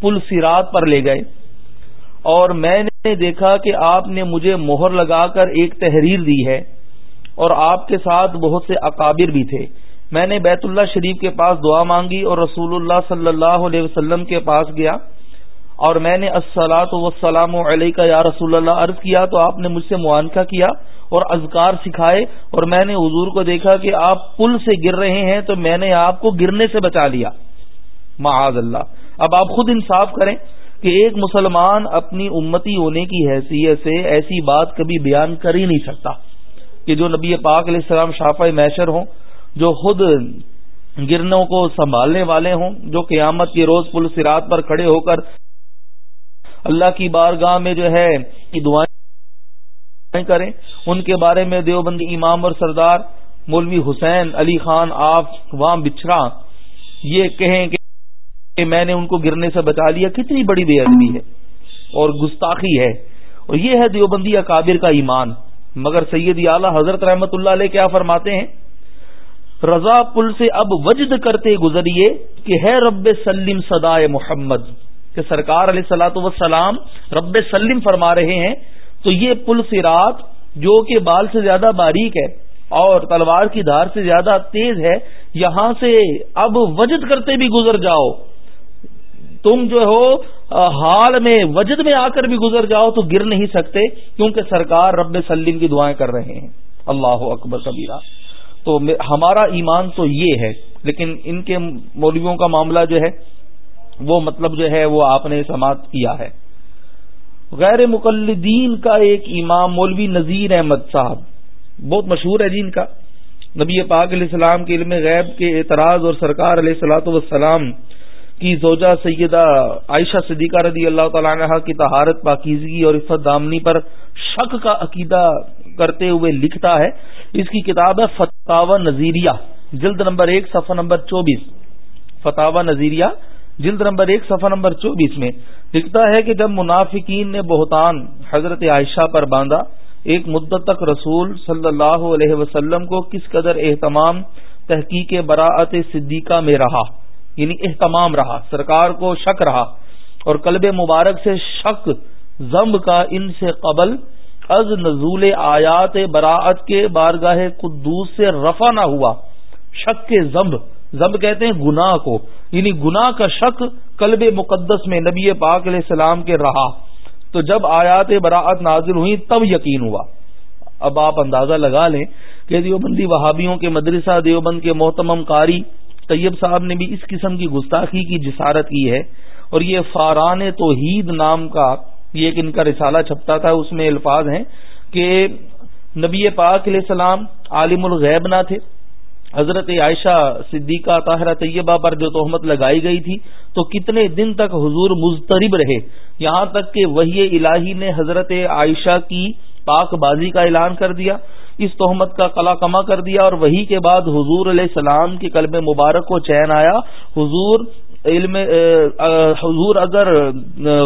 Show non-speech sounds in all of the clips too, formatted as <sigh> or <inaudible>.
پل سرات پر لے گئے اور میں نے دیکھا کہ آپ نے مجھے مہر لگا کر ایک تحریر دی ہے اور آپ کے ساتھ بہت سے اکابر بھی تھے۔ میں نے بیت اللہ شریف کے پاس دعا مانگی اور رسول اللہ صلی اللہ علیہ وسلم کے پاس گیا اور میں نے السلاۃ وسلام علیہ کا یا رسول اللہ عرض کیا تو آپ نے مجھ سے معانقہ کیا اور اذکار سکھائے اور میں نے حضور کو دیکھا کہ آپ پل سے گر رہے ہیں تو میں نے آپ کو گرنے سے بچا لیا۔ معاذ اللہ۔ اب آپ خود انصاف کریں کہ ایک مسلمان اپنی امتی ہونے کی حیثیت سے ایسی بات کبھی بیان کر ہی نہیں سکتا کہ جو نبی پاک علیہ السلام شافع میشر ہوں، جو خود گرنوں کو سنبھالنے والے ہوں، جو قیامت کے روز پل سرات پر کھڑے ہو کر اللہ کی بارگاہ میں جو ہے دعائیں کریں، ان کے بارے میں دیوبندی امام اور سردار مولوی حسین علی خان آف وام بچھڑا، یہ کہیں کہ میں نے ان کو گرنے سے بچا لیا، کتنی بڑی بے ادبی ہے اور گستاخی ہے۔ اور یہ ہے دیوبندی اکابر کا ایمان۔ مگر سید اعلی حضرت رحمت اللہ علیہ کیا فرماتے ہیں؟ رضا پل سے اب وجد کرتے گزریے کہ ہے رب سلیم صدائے محمد۔ کہ سرکار علیہ سلاۃ وسلام رب سلیم فرما رہے ہیں۔ تو یہ پل سرات جو کہ بال سے زیادہ باریک ہے اور تلوار کی دھار سے زیادہ تیز ہے، یہاں سے اب وجد کرتے بھی گزر جاؤ۔ تم جو ہو حال میں، وجد میں آ کر بھی گزر جاؤ تو گر نہیں سکتے، کیونکہ سرکار رب سلیم کی دعائیں کر رہے ہیں۔ اللہ اکبر کبیرہ۔ تو ہمارا ایمان تو یہ ہے، لیکن ان کے مولویوں کا معاملہ جو ہے، وہ مطلب جو ہے، وہ آپ نے سماعت کیا ہے۔ غیر مقلدین کا ایک امام مولوی نذیر احمد صاحب، بہت مشہور ہے جی ان کا۔ نبی پاک علیہ السلام کے علم غیب کے اعتراض اور سرکار علیہ السلاۃ والسلام کی زوجہ سیدہ عائشہ صدیقہ رضی اللہ تعالیٰ عنہ کی تہارت پاکیزگی اور عفت دامنی پر شک کا عقیدہ کرتے ہوئے لکھتا ہے۔ اس کی کتاب ہے فتح نظیریہ جلد نمبر ایک، صفحہ نمبر چوبیس۔ فتح نظیریہ جلد نمبر ایک، صفحہ نمبر چوبیس میں لکھتا ہے کہ جب منافقین نے بہتان حضرت عائشہ پر باندھا، ایک مدت تک رسول صلی اللہ علیہ وسلم کو کس قدر اہتمام، تحقیق براعت صدیقہ میں رہا۔ یعنی اہتمام رہا، سرکار کو شک رہا۔ اور کلب مبارک سے شک زمب کا ان سے قبل از نزول آیات براعت کے بارگاہ قدوس سے رفع نہ ہوا۔ شک کے زمب زمب کہتے ہیں گناہ کو۔ یعنی گناہ کا شک کلب مقدس میں نبی پاک علیہ السلام کے رہا۔ تو جب آیات براعت نازل ہوئی تب یقین ہوا۔ اب آپ اندازہ لگا لیں کہ دیوبندی وہابیوں کے مدرسہ، دیوبند کے محتمم قاری طیب صاحب نے بھی اس قسم کی گستاخی کی، جسارت کی ہے۔ اور یہ فاران توحید نام کا یہ ایک ان کا رسالہ چھپتا تھا، اس میں الفاظ ہیں کہ نبی پاک علیہ السلام عالم الغیب نہ تھے۔ حضرت عائشہ صدیقہ طاہرہ طیبہ پر جو تہمت لگائی گئی تھی، تو کتنے دن تک حضور مضطرب رہے۔ یہاں تک کہ وہی الہی نے حضرت عائشہ کی پاک بازی کا اعلان کر دیا، اس تہمت کا کلا کما کر دیا اور وہی کے بعد حضور علیہ السلام کی قلب مبارک کو چین آیا۔ حضور علم حضور اگر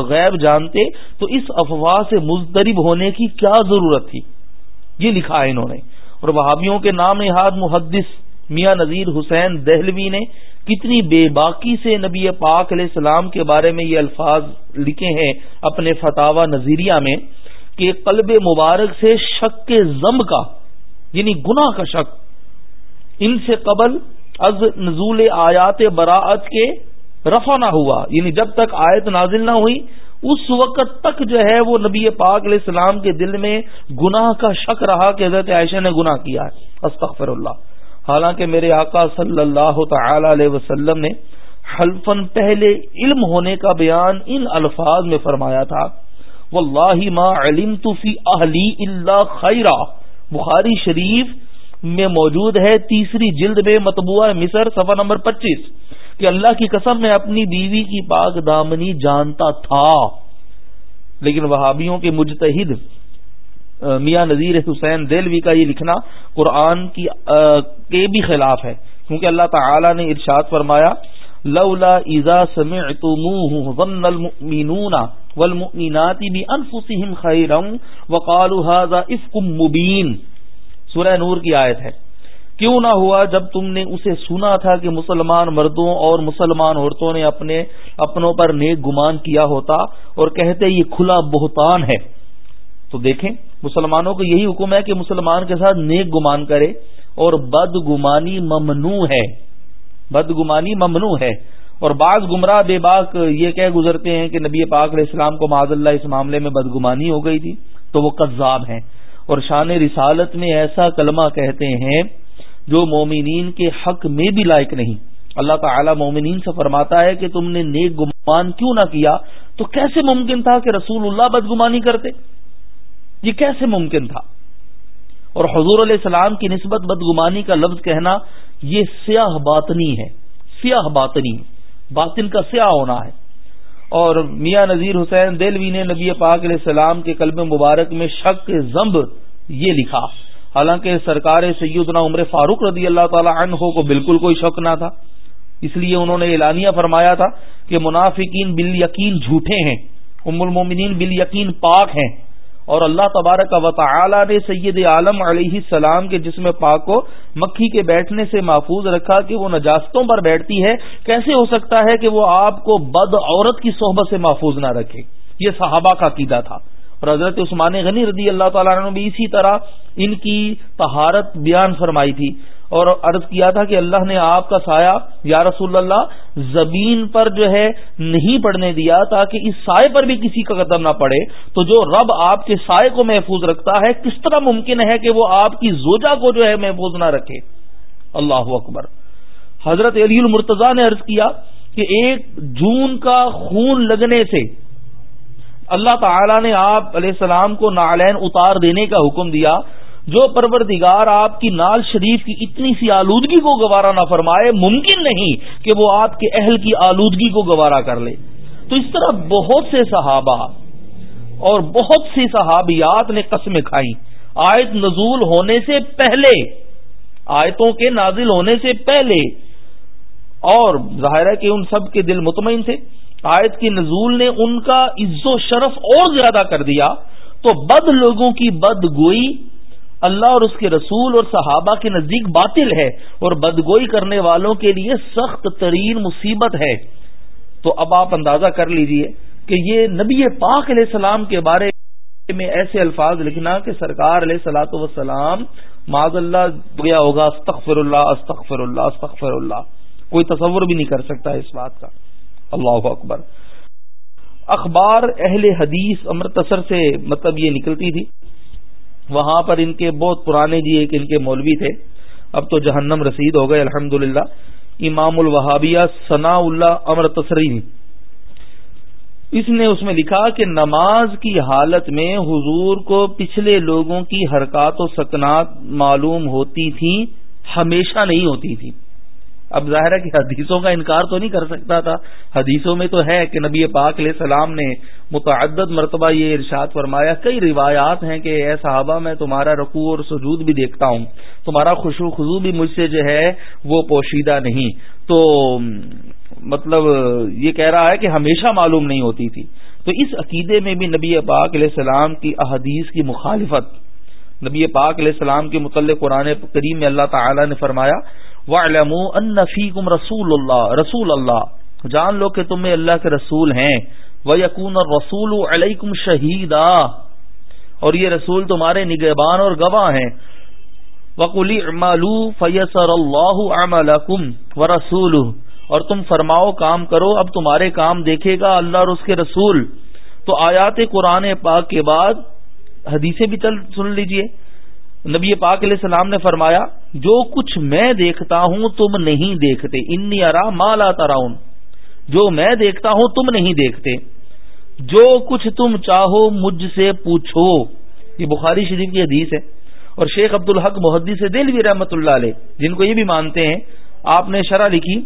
غیب جانتے تو اس افواہ سے مزدرب ہونے کی کیا ضرورت تھی؟ یہ لکھا ہے انہوں نے۔ اور وہابیوں کے نام نہاد محدث میاں نذیر حسین دہلوی نے کتنی بے باکی سے نبی پاک علیہ السلام کے بارے میں یہ الفاظ لکھے ہیں اپنے فتح نظیریہ میں۔ کہ قلب مبارک سے شک کے زم کا یعنی گناہ کا شک۔ ان سے قبل از نزول آیات براعت کے رفع نہ ہوا یعنی جب تک آیت نازل نہ ہوئی، اس وقت تک جو ہے وہ نبی پاک علیہ السلام کے دل میں گناہ کا شک رہا کہ حضرت عائشہ نے گناہ کیا ہے۔ استغفر اللہ حالانکہ میرے آقا صلی اللہ تعالی علیہ وسلم نے حلفن پہلے علم ہونے کا بیان ان الفاظ میں فرمایا تھا۔ واللہ ما علمت فی اہلی الا خیرہ بخاری شریف میں موجود ہے تیسری جلد میں مطبوعہ مصر صفحہ نمبر پچیس۔ کہ اللہ کی قسم میں اپنی بیوی کی پاک دامنی جانتا تھا۔ لیکن وہابیوں کے مجتہد میاں نذیر حسین دلوی کا یہ لکھنا قرآن کی کے بھی خلاف ہے۔ کیونکہ اللہ تعالی نے ارشاد فرمایا لولا اذا سمعتموه ظن المؤمنون والمؤمنات بانفسهم خيرا وقالوا هذا افك مبين۔ سورہ نور کی آیت ہے۔ کیوں نہ ہوا جب تم نے اسے سنا تھا کہ مسلمان مردوں اور مسلمان عورتوں نے اپنے اپنوں پر نیک گمان کیا ہوتا اور کہتے یہ کھلا بہتان ہے۔ تو دیکھیں، مسلمانوں کو یہی حکم ہے کہ مسلمان کے ساتھ نیک گمان کرے اور بد گمانی ممنوع ہے۔ بد گمانی ممنوع ہے۔ اور بعض گمراہ بے باک یہ کہہ گزرتے ہیں کہ نبی پاک علیہ السلام کو معذ اللہ اس معاملے میں بدگمانی ہو گئی تھی، تو وہ قذاب ہیں۔ اور شان رسالت میں ایسا کلمہ کہتے ہیں جو مومنین کے حق میں بھی لائق نہیں۔ اللہ تعالی مومنین سے فرماتا ہے کہ تم نے نیک گمان کیوں نہ کیا؟ تو کیسے ممکن تھا کہ رسول اللہ بدگمانی کرتے؟ یہ کیسے ممکن تھا؟ اور حضور علیہ السلام کی نسبت بدگمانی کا لفظ کہنا یہ سیاہ باطنی ہے، سیاہ باطنی باطن کا سیاہ ہونا ہے۔ اور میاں نذیر حسین دلوی نے نبی پاک علیہ السلام کے قلب مبارک میں شک زمب یہ لکھا۔ حالانکہ سرکار سیدنا عمر فاروق رضی اللہ تعالی عنہ کو بالکل کوئی شک نہ تھا۔ اس لیے انہوں نے اعلانیہ فرمایا تھا کہ منافقین بال یقین جھوٹے ہیں۔ ام المومنین بال یقین پاک ہیں۔ اور اللہ تبارک و تعالی نے سید عالم علیہ السلام کے جسم پاک کو مکھی کے بیٹھنے سے محفوظ رکھا کہ وہ نجاستوں پر بیٹھتی ہے۔ کیسے ہو سکتا ہے کہ وہ آپ کو بد عورت کی صحبت سے محفوظ نہ رکھے؟ یہ صحابہ کا عقیدہ تھا۔ اور حضرت عثمان غنی رضی اللہ تعالیٰ نے بھی اسی طرح ان کی تہارت بیان فرمائی تھی۔ اور عرض کیا تھا کہ اللہ نے آپ کا سایہ، یا رسول اللہ، زمین پر جو ہے نہیں پڑنے دیا تاکہ اس سائے پر بھی کسی کا قدم نہ پڑے۔ تو جو رب آپ کے سائے کو محفوظ رکھتا ہے، کس طرح ممکن ہے کہ وہ آپ کی زوجہ کو جو ہے محفوظ نہ رکھے؟ اللہ اکبر۔ حضرت علی المرتضی نے عرض کیا کہ ایک جون کا خون لگنے سے اللہ تعالی نے آپ علیہ السلام کو نالین اتار دینے کا حکم دیا۔ جو پروردگار آپ کی نال شریف کی اتنی سی آلودگی کو گوارا نہ فرمائے، ممکن نہیں کہ وہ آپ کے اہل کی آلودگی کو گوارا کر لے۔ تو اس طرح بہت سے صحابہ اور بہت سی صحابیات نے قسمیں کھائی آیت نزول ہونے سے پہلے، آیتوں کے نازل ہونے سے پہلے۔ اور ظاہر ہے کہ ان سب کے دل مطمئن تھے۔ آیت کی نزول نے ان کا عز و شرف اور زیادہ کر دیا۔ تو بد لوگوں کی بد گوئی اللہ اور اس کے رسول اور صحابہ کے نزدیک باطل ہے اور بدگوئی کرنے والوں کے لیے سخت ترین مصیبت ہے۔ تو اب آپ اندازہ کر لیجیے کہ یہ نبی پاک علیہ السلام کے بارے میں ایسے الفاظ لکھنا کہ سرکار علیہ سلاۃ وسلام معذ اللہ گیا ہوگا استغفر اللہ استغفر اللہ استغفر اللہ کوئی تصور بھی نہیں کر سکتا اس بات کا۔ اللہ اکبر۔ اخبار اہل حدیث امرتسر سے مطلب یہ نکلتی تھی۔ وہاں پر ان کے بہت پرانے جی ایک ان کے مولوی تھے۔ اب تو جہنم رسید ہو گئے الحمد امام الوہابیہ ثناء اللہ امر تسرین اس نے اس میں لکھا کہ نماز کی حالت میں حضور کو پچھلے لوگوں کی حرکات و سکنات معلوم ہوتی تھیں، ہمیشہ نہیں ہوتی تھی اب ظاہر ہے کہ حدیثوں کا انکار تو نہیں کر سکتا تھا۔ حدیثوں میں تو ہے کہ نبی پاک علیہ السلام نے متعدد مرتبہ یہ ارشاد فرمایا، کئی روایات ہیں کہ اے صحابہ، میں تمہارا رقو اور سجود بھی دیکھتا ہوں۔ تمہارا خوشو خزو بھی مجھ سے جو ہے وہ پوشیدہ نہیں۔ تو مطلب یہ کہہ رہا ہے کہ ہمیشہ معلوم نہیں ہوتی تھی۔ تو اس عقیدے میں بھی نبی پاک علیہ السلام کی احادیث کی مخالفت، نبی پاک علیہ السلام کے متعلق قرآن کریم میں اللہ تعالی نے فرمایا فِيكُمْ رسول اللہ رسول اللہ جان لو کہ تمہیں اللہ کے رسول ہیں۔ وہ یقون اور رسول علیکم شہیدا اور یہ رسول تمہارے نگہبان اور گواہ ہیں۔ وکلی امالو فیسر اللہ عملکم و اور تم فرماؤ، کام کرو، اب تمہارے کام دیکھے گا اللہ اور اس کے رسول۔ تو آیات قرآن پاک کے بعد حدیثیں بھی چل، سن لیجیے۔ نبی پاک علیہ السلام نے فرمایا، جو کچھ میں دیکھتا ہوں تم نہیں دیکھتے، انی ارا مالا تراؤن جو میں دیکھتا ہوں تم نہیں دیکھتے۔ جو کچھ تم چاہو مجھ سے پوچھو۔ یہ بخاری شریف کی حدیث ہے۔ اور شیخ عبد الحق محدی سے دل بھی رحمت اللہ علیہ، جن کو یہ بھی مانتے ہیں، آپ نے شرح لکھی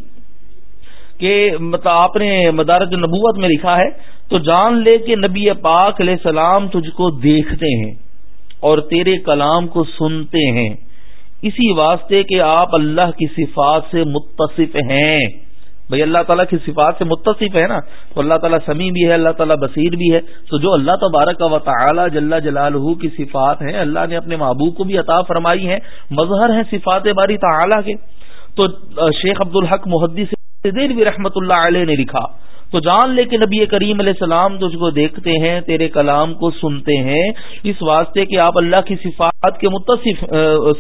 کہ مطلب آپ نے مدارت نبوت میں لکھا ہے، تو جان لے کہ نبی پاک علیہ السلام تجھ کو دیکھتے ہیں۔ اور تیرے کلام کو سنتے ہیں۔ اسی واسطے کہ آپ اللہ کی صفات سے متصف ہیں۔ بھائی اللہ تعالیٰ کی صفات سے متصف ہے نا۔ تو اللہ تعالیٰ سمیع بھی ہے، اللہ تعالیٰ بصیر بھی ہے۔ تو جو اللہ تبارک و تعالی جل جلال کی صفات ہیں، اللہ نے اپنے محبوب کو بھی عطا فرمائی ہیں۔ مظہر ہیں صفات باری تعالیٰ کے۔ تو شیخ عبد الحق محدی سے بھی رحمت اللہ علیہ نے لکھا۔ تو جان لے کے نبی کریم علیہ السلام تجھ کو دیکھتے ہیں، تیرے کلام کو سنتے ہیں، اس واسطے کہ آپ اللہ کی صفات کے متصف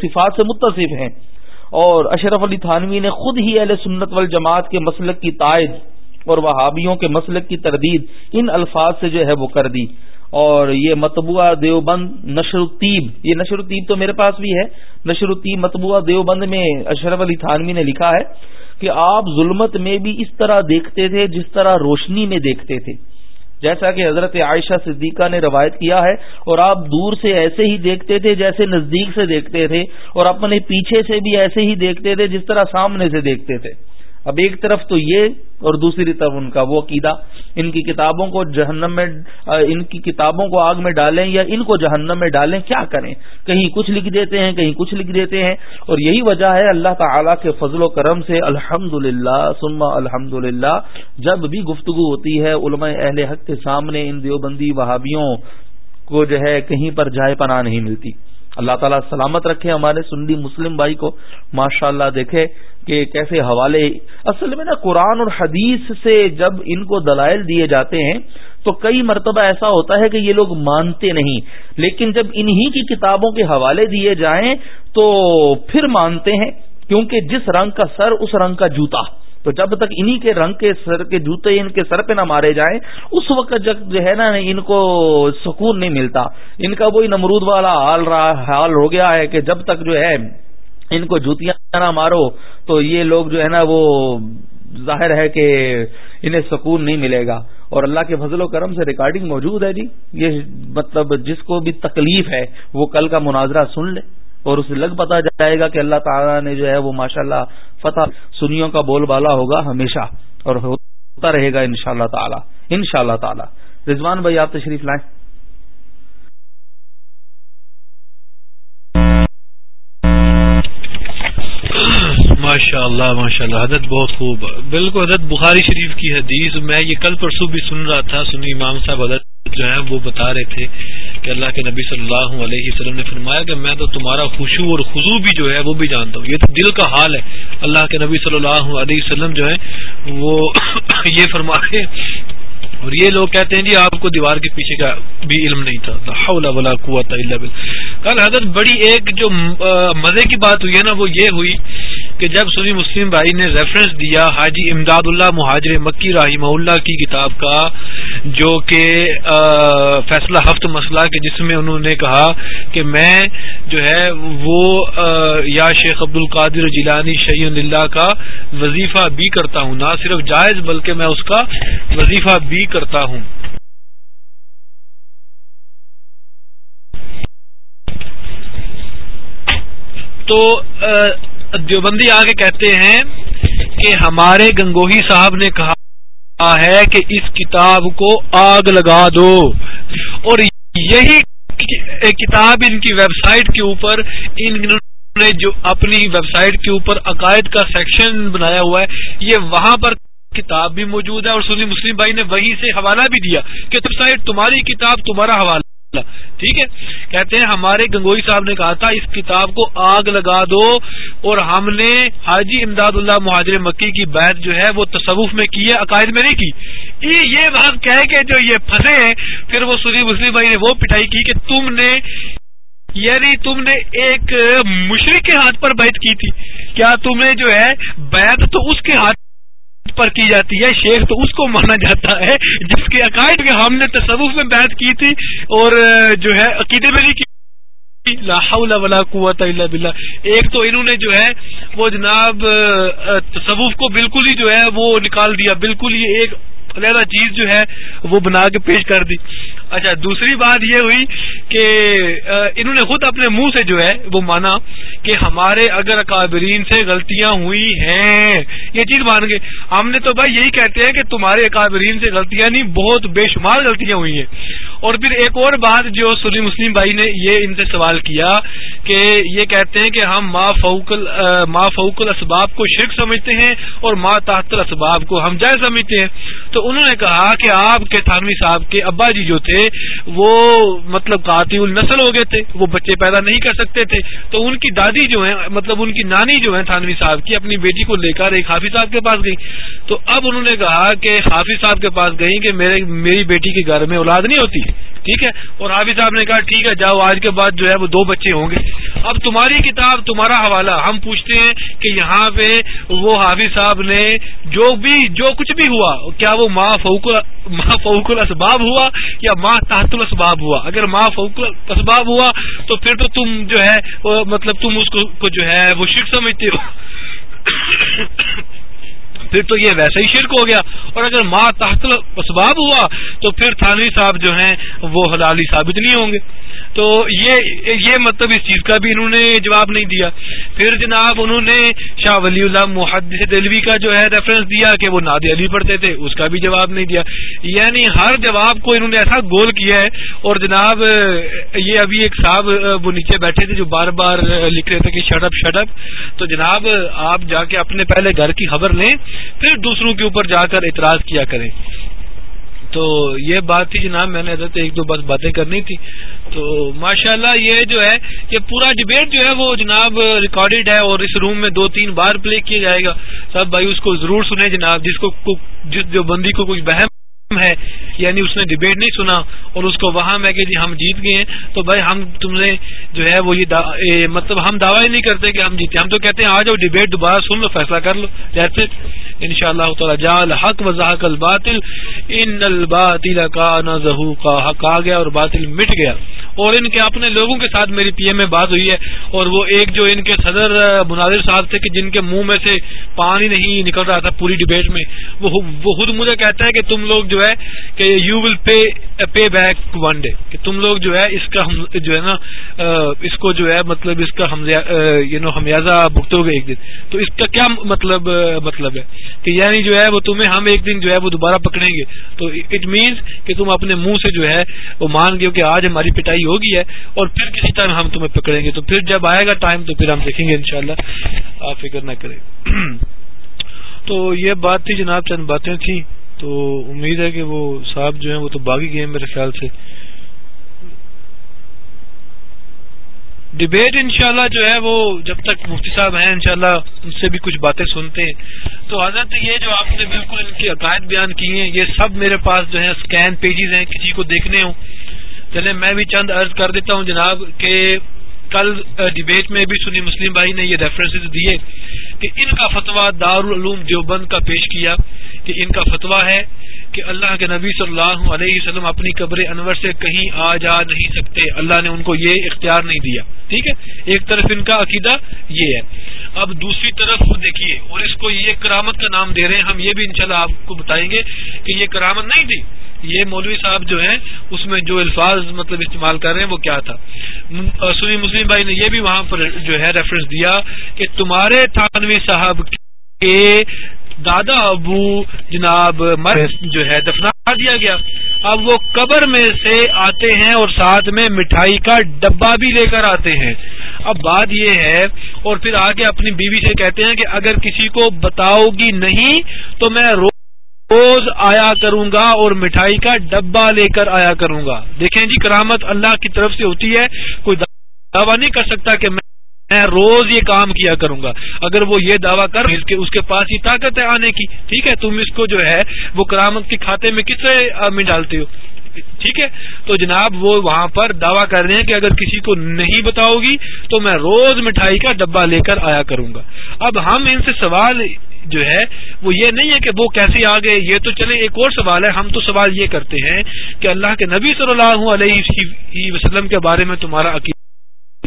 صفات سے متصف ہیں۔ اور اشرف علی تھانوی نے خود ہی اہل سنت والجماعت کے مسلک کی تائید اور وہابیوں کے مسلک کی تردید، ان الفاظ سے جو ہے وہ کر دی۔ اور یہ متبوعہ دیوبند نشر الطیب، یہ نشر الطیب تو میرے پاس بھی ہے۔ نشر الطیب متبوعہ دیوبند میں اشرف علی تھانوی نے لکھا ہے۔ کہ آپ ظلمت میں بھی اس طرح دیکھتے تھے جس طرح روشنی میں دیکھتے تھے۔ جیسا کہ حضرت عائشہ صدیقہ نے روایت کیا ہے، اور آپ دور سے ایسے ہی دیکھتے تھے جیسے نزدیک سے دیکھتے تھے، اور اپنے پیچھے سے بھی ایسے ہی دیکھتے تھے جس طرح سامنے سے دیکھتے تھے۔ اب ایک طرف تو یہ اور دوسری طرف ان کا وہ عقیدہ، ان کی کتابوں کو جہنم میں ان کی کتابوں کو آگ میں ڈالیں یا ان کو جہنم میں ڈالیں، کیا کریں؟ کہیں کچھ لکھ دیتے ہیں، کہیں کچھ لکھ دیتے ہیں اور یہی وجہ ہے اللہ تعالی کے فضل و کرم سے الحمد للہ سما الحمد جب بھی گفتگو ہوتی ہے علماء اہل حق کے سامنے ان دیوبندی وہابیوں کو جو ہے کہیں پر جائے پناہ نہیں ملتی۔ اللہ تعالیٰ سلامت رکھے ہمارے سندی مسلم بھائی کو ماشاء اللہ دیکھے کہ کیسے حوالے، اصل میں نا قرآن اور حدیث سے جب ان کو دلائل دیے جاتے ہیں، تو کئی مرتبہ ایسا ہوتا ہے کہ یہ لوگ مانتے نہیں۔ لیکن جب انہی کی کتابوں کے حوالے دیے جائیں، تو پھر مانتے ہیں، کیونکہ جس رنگ کا سر، اس رنگ کا جوتا۔ تو جب تک انہی کے رنگ کے سر کے جوتے ان کے سر پہ نہ مارے جائیں، اس وقت جب جو ہے نا، ان کو سکون نہیں ملتا۔ ان کا وہی نمرود والا حال رہا حال ہو گیا ہے کہ جب تک جو ہے ان کو جوتیاں نہ مارو، تو یہ لوگ جو ہے نا وہ ظاہر ہے کہ انہیں سکون نہیں ملے گا۔ اور اللہ کے فضل و کرم سے ریکارڈنگ موجود ہے جی۔ یہ مطلب جس کو بھی تکلیف ہے، وہ کل کا مناظرہ سن لے۔ اور اسے لگ پتا جائے گا کہ اللہ تعالیٰ نے جو ہے وہ ماشاء اللہ فتح سنیوں کا بول بالا ہوگا ہمیشہ۔ اور ہوتا رہے گا ان شاء اللہ تعالی۔ ان شاء اللہ تعالی۔ رضوان بھائی، آپ تشریف لائیں۔ ماشاء اللہ ماشاء اللہ حضرت بہت خوب۔ بالکل حضرت بخاری شریف کی حدیث، میں یہ کل پرسوں بھی سن رہا تھا، سنی امام صاحب حضرت جو ہیں، وہ بتا رہے تھے کہ اللہ کے نبی صلی اللہ علیہ وسلم نے فرمایا کہ میں تو تمہارا خوشو اور خزو بھی جو ہے، وہ بھی جانتا ہوں۔ یہ تو دل کا حال ہے۔ اللہ کے نبی صلی اللہ علیہ وسلم جو ہے وہ <coughs> یہ فرما کے اور یہ لوگ کہتے ہیں جی آپ کو دیوار کے پیچھے کا بھی علم نہیں تھا کل حضرت، بڑی ایک جو مزے کی بات ہوئی ہے نا، وہ یہ ہوئی کہ جب سنی مسلم بھائی نے ریفرنس دیا حاجی امداد اللہ مہاجر مکی رحمہ اللہ کی کتاب کا، جو کہ فیصلہ ہفت مسئلہ کے، جس میں انہوں نے کہا کہ میں جو ہے وہ یا شیخ عبد القادر جیلانی شعی اللہ کا وظیفہ بھی کرتا ہوں، نہ صرف جائز بلکہ میں اس کا وظیفہ بھی کرتا ہوں۔ تو دیوبندی آگے کہتے ہیں کہ ہمارے گنگوہی صاحب نے کہا ہے کہ اس کتاب کو آگ لگا دو۔ اور یہی کتاب ان کی ویب سائٹ کے اوپر، ان نے جو اپنی ویب سائٹ کے اوپر عقائد کا سیکشن بنایا ہوا ہے، یہ وہاں پر کتاب بھی موجود ہے اور سنی مسلم بھائی نے وہیں سے حوالہ بھی دیا کہ سائٹ تمہاری کتاب تمہارا حوالہ ٹھیک ہے؟ کہتے ہیں ہمارے گنگوئی صاحب نے کہا تھا، اس کتاب کو آگ لگا دو۔ اور ہم نے حاجی امداد اللہ مہاجر مکی کی بیعت جو ہے وہ تصوف میں کی ہے، عقائد میں نہیں کی۔ یہ بات کہہ کے جو یہ پھنسے ہیں، پھر وہ سنی مسلم بھائی نے وہ پٹائی کی کہ تم نے یعنی تم نے ایک مشرق کے ہاتھ پر بیعت کی تھی۔ کیا تم نے جو ہے بیعت تو اس کے ہاتھ پر کی جاتی ہے، شیخ تو اس کو مانا جاتا ہے، جس کے عقائد میں ہم نے تصوف میں بحث کی تھی اور جو ہے، عقیدے میں نہیں کی لا حول ولا قوت الا باللہ۔ ایک تو انہوں نے جو ہے، وہ جناب تصوف کو بالکل ہی جو ہے، وہ نکال دیا۔ بالکل ہی ایک علیحدہ چیز جو ہے، وہ بنا کے پیش کر دی۔ اچھا دوسری بات یہ ہوئی کہ انہوں نے خود اپنے منہ سے جو ہے وہ مانا کہ ہمارے اگر اکابرین سے غلطیاں ہوئی ہیں۔ یہ چیز مان گئے۔ ہم نے تو بھائی یہی کہتے ہیں کہ تمہارے اکابرین سے غلطیاں نہیں، بہت بے شمار غلطیاں ہوئی ہیں۔ اور پھر ایک اور بات جو سنی مسلم بھائی نے، یہ ان سے سوال کیا کہ یہ کہتے ہیں کہ ہم ما فوکل ما فوکل اسباب کو شرک سمجھتے ہیں اور ما تحت اسباب کو ہم جائز سمجھتے ہیں۔ تو انہوں نے کہا کہ آپ کے تھانوی صاحب کے ابا جی جو تھے وہ مطلب قاطی النسل ہو گئے تھے، وہ بچے پیدا نہیں کر سکتے تھے۔ تو ان کی دادی جو ہے مطلب ان کی نانی جو ہے تھانوی صاحب کی، اپنی بیٹی کو لے کر ایک حافظ صاحب کے پاس گئی۔ تو اب انہوں نے کہا کہ حافظ صاحب کے پاس گئی کہ میرے، میری بیٹی کے گھر میں اولاد نہیں ہوتی۔ ٹھیک ہے؟ اور حافظ صاحب نے کہا، ٹھیک ہے، جاؤ، آج کے بعد جو ہے وہ دو بچے ہوں گے۔ اب تمہاری کتاب، تمہارا حوالہ، ہم پوچھتے ہیں کہ یہاں پہ وہ حافظ صاحب نے جو بھی، جو کچھ بھی ہوا، کیا وہ ماں فوق ماں فوق الاسباب ہوا یا ماں تحت الاسباب ہوا؟ اگر ماں فوق الاسباب ہوا تو پھر تو تم جو ہے مطلب تم اس کو جو ہے وہ شرک سمجھتے ہو۔ پھر تو یہ ویسا ہی شرک ہو گیا۔ اور اگر ماں تحت اسباب ہوا، تو پھر تھانوی صاحب جو ہیں، وہ حلالی ثابت نہیں ہوں گے۔ تو یہ یہ مطلب اس چیز کا بھی انہوں نے جواب نہیں دیا۔ پھر جناب انہوں نے شاہ ولی اللہ محدث دلوی کا جو ہے ریفرنس دیا کہ وہ ناد علی پڑھتے تھے، اس کا بھی جواب نہیں دیا۔ یعنی ہر جواب کو انہوں نے ایسا گول کیا ہے۔ اور جناب، یہ ابھی ایک صاحب، وہ نیچے بیٹھے تھے جو بار بار لکھ رہے تھے کہ شڈپ شڈپ تو جناب، آپ جا کے اپنے پہلے گھر کی خبر لیں۔ پھر دوسروں کے اوپر جا کر اعتراض کیا کریں۔ تو یہ بات تھی جناب، میں نے حضرت ایک دو بس باتیں کرنی تھی۔ تو ماشاءاللہ یہ جو ہے، یہ پورا ڈبیٹ جو ہے وہ جناب ریکارڈیڈ ہے اور اس روم میں دو تین بار پلے کیا جائے گا۔ سب بھائی اس کو ضرور سنیں جناب، جس کو جس جو بندی کو کچھ بہم ہے یعنی اس نے ڈبیٹ نہیں سنا اور اس کو وہاں میں کہ جی ہم جیت گئے ہیں، تو بھائی ہم تم نے جو ہے وہ یہ مطلب ہم دعوی نہیں کرتے کہ ہم جیتے، ہم تو کہتے ہیں آ جاؤ ڈبیٹ دوبارہ سن لو، فیصلہ کر لو جیسے ان شاء اللہ تعالیٰ جال حق وضاحق الباطل، ان الباطل کا نہ کا حق آ گیا اور باطل مٹ گیا۔ اور ان کے اپنے لوگوں کے ساتھ میری پی ایم میں بات ہوئی ہے، اور وہ ایک جو ان کے صدر مناظر صاحب تھے کہ جن کے منہ میں سے پانی نہیں نکل رہا تھا پوری ڈبیٹ میں، وہ خود مجھے کہتا ہے کہ تم لوگ جو ہے کہ you will pay pay back one day کہ تم لوگ جو ہے اس کا جو ہے نا uh, اس کو جو ہے مطلب اس کا یو نو ہمیازہ بھگتو گے ایک دن. تو اس کا کیا مطلب uh, مطلب ہے؟ کہ یعنی جو ہے وہ تمہیں ہم ایک دن جو ہے وہ دوبارہ پکڑیں گے. تو اٹ مینس کہ تم اپنے منہ سے جو ہے وہ مان گے کہ آج ہماری پٹائی ہوگی ہے اور پھر کسی ٹائم ہم تمہیں پکڑیں گے. تو پھر جب آئے گا ٹائم تو پھر ہم دیکھیں گے انشاءاللہ. آپ فکر نہ کریں. <clears throat> تو یہ بات تھی جناب چند باتیں تھیں. تو امید ہے کہ وہ صاحب جو ہیں وہ تو باغی گئے میرے خیال سے۔ ڈبیٹ انشاءاللہ جو ہے وہ جب تک مفتی صاحب ہیں، انشاءاللہ ان سے بھی کچھ باتیں سنتے ہیں۔ تو حضرت یہ جو آپ نے بالکل ان کی عقائد بیان کی ہیں، یہ سب میرے پاس جو ہے اسکین پیجز ہیں، کسی کو دیکھنے ہوں۔ چلے میں بھی چند عرض کر دیتا ہوں جناب کہ کل ڈبیٹ میں بھی سنی مسلم بھائی نے یہ ریفرنس دیے کہ ان کا فتویٰ دارالعلوم دیوبند کا پیش کیا۔ کہ ان کا فتویٰ ہے کہ اللہ کے نبی صلی اللہ علیہ وسلم اپنی قبر انور سے کہیں آ جا نہیں سکتے۔ اللہ نے ان کو یہ اختیار نہیں دیا۔ ٹھیک ہے؟ ایک طرف ان کا عقیدہ یہ ہے۔ اب دوسری طرف دیکھیے، اور اس کو یہ کرامت کا نام دے رہے ہیں، ہم یہ بھی انشاءاللہ آپ کو بتائیں گے کہ یہ کرامت نہیں تھی۔ یہ مولوی صاحب جو ہیں، اس میں جو الفاظ مطلب استعمال کر رہے ہیں، وہ کیا تھا؟ سنی مسلم بھائی نے یہ بھی وہاں پر جو ہے ریفرنس دیا کہ تمہارے تھانوی صاحب کے دادا ابو جناب مر جو ہے دفنا دیا گیا۔ اب وہ قبر میں سے آتے ہیں اور ساتھ میں مٹھائی کا ڈبا بھی لے کر آتے ہیں۔ اب بات یہ ہے اور پھر آگے اپنی بیوی سے کہتے ہیں کہ اگر کسی کو بتاؤ گی نہیں تو میں رو روز آیا کروں گا اور مٹھائی کا ڈبا لے کر آیا کروں گا۔ دیکھیں جی کرامت اللہ کی طرف سے ہوتی ہے۔ کوئی دعویٰ نہیں کر سکتا کہ میں میں روز یہ کام کیا کروں گا۔ اگر وہ یہ دعویٰ کر اس کے پاس ہی طاقت ہے آنے کی، ٹھیک ہے؟ تم اس کو جو ہے، وہ کرامت کے کھاتے میں کس طرح میں ڈالتے ہو؟ ٹھیک ہے؟ تو جناب، وہ وہاں پر دعویٰ کر رہے ہیں کہ اگر کسی کو نہیں بتاؤ گی، تو میں روز مٹھائی کا ڈبا لے کر آیا کروں گا۔ اب ہم ان سے سوال جو ہے، وہ یہ نہیں ہے کہ وہ کیسے آ گئے، یہ تو چلے ایک اور سوال ہے۔ ہم تو سوال یہ کرتے ہیں کہ اللہ کے نبی صلی اللہ علیہ وسلم کے بارے میں تمہارا عقیدہ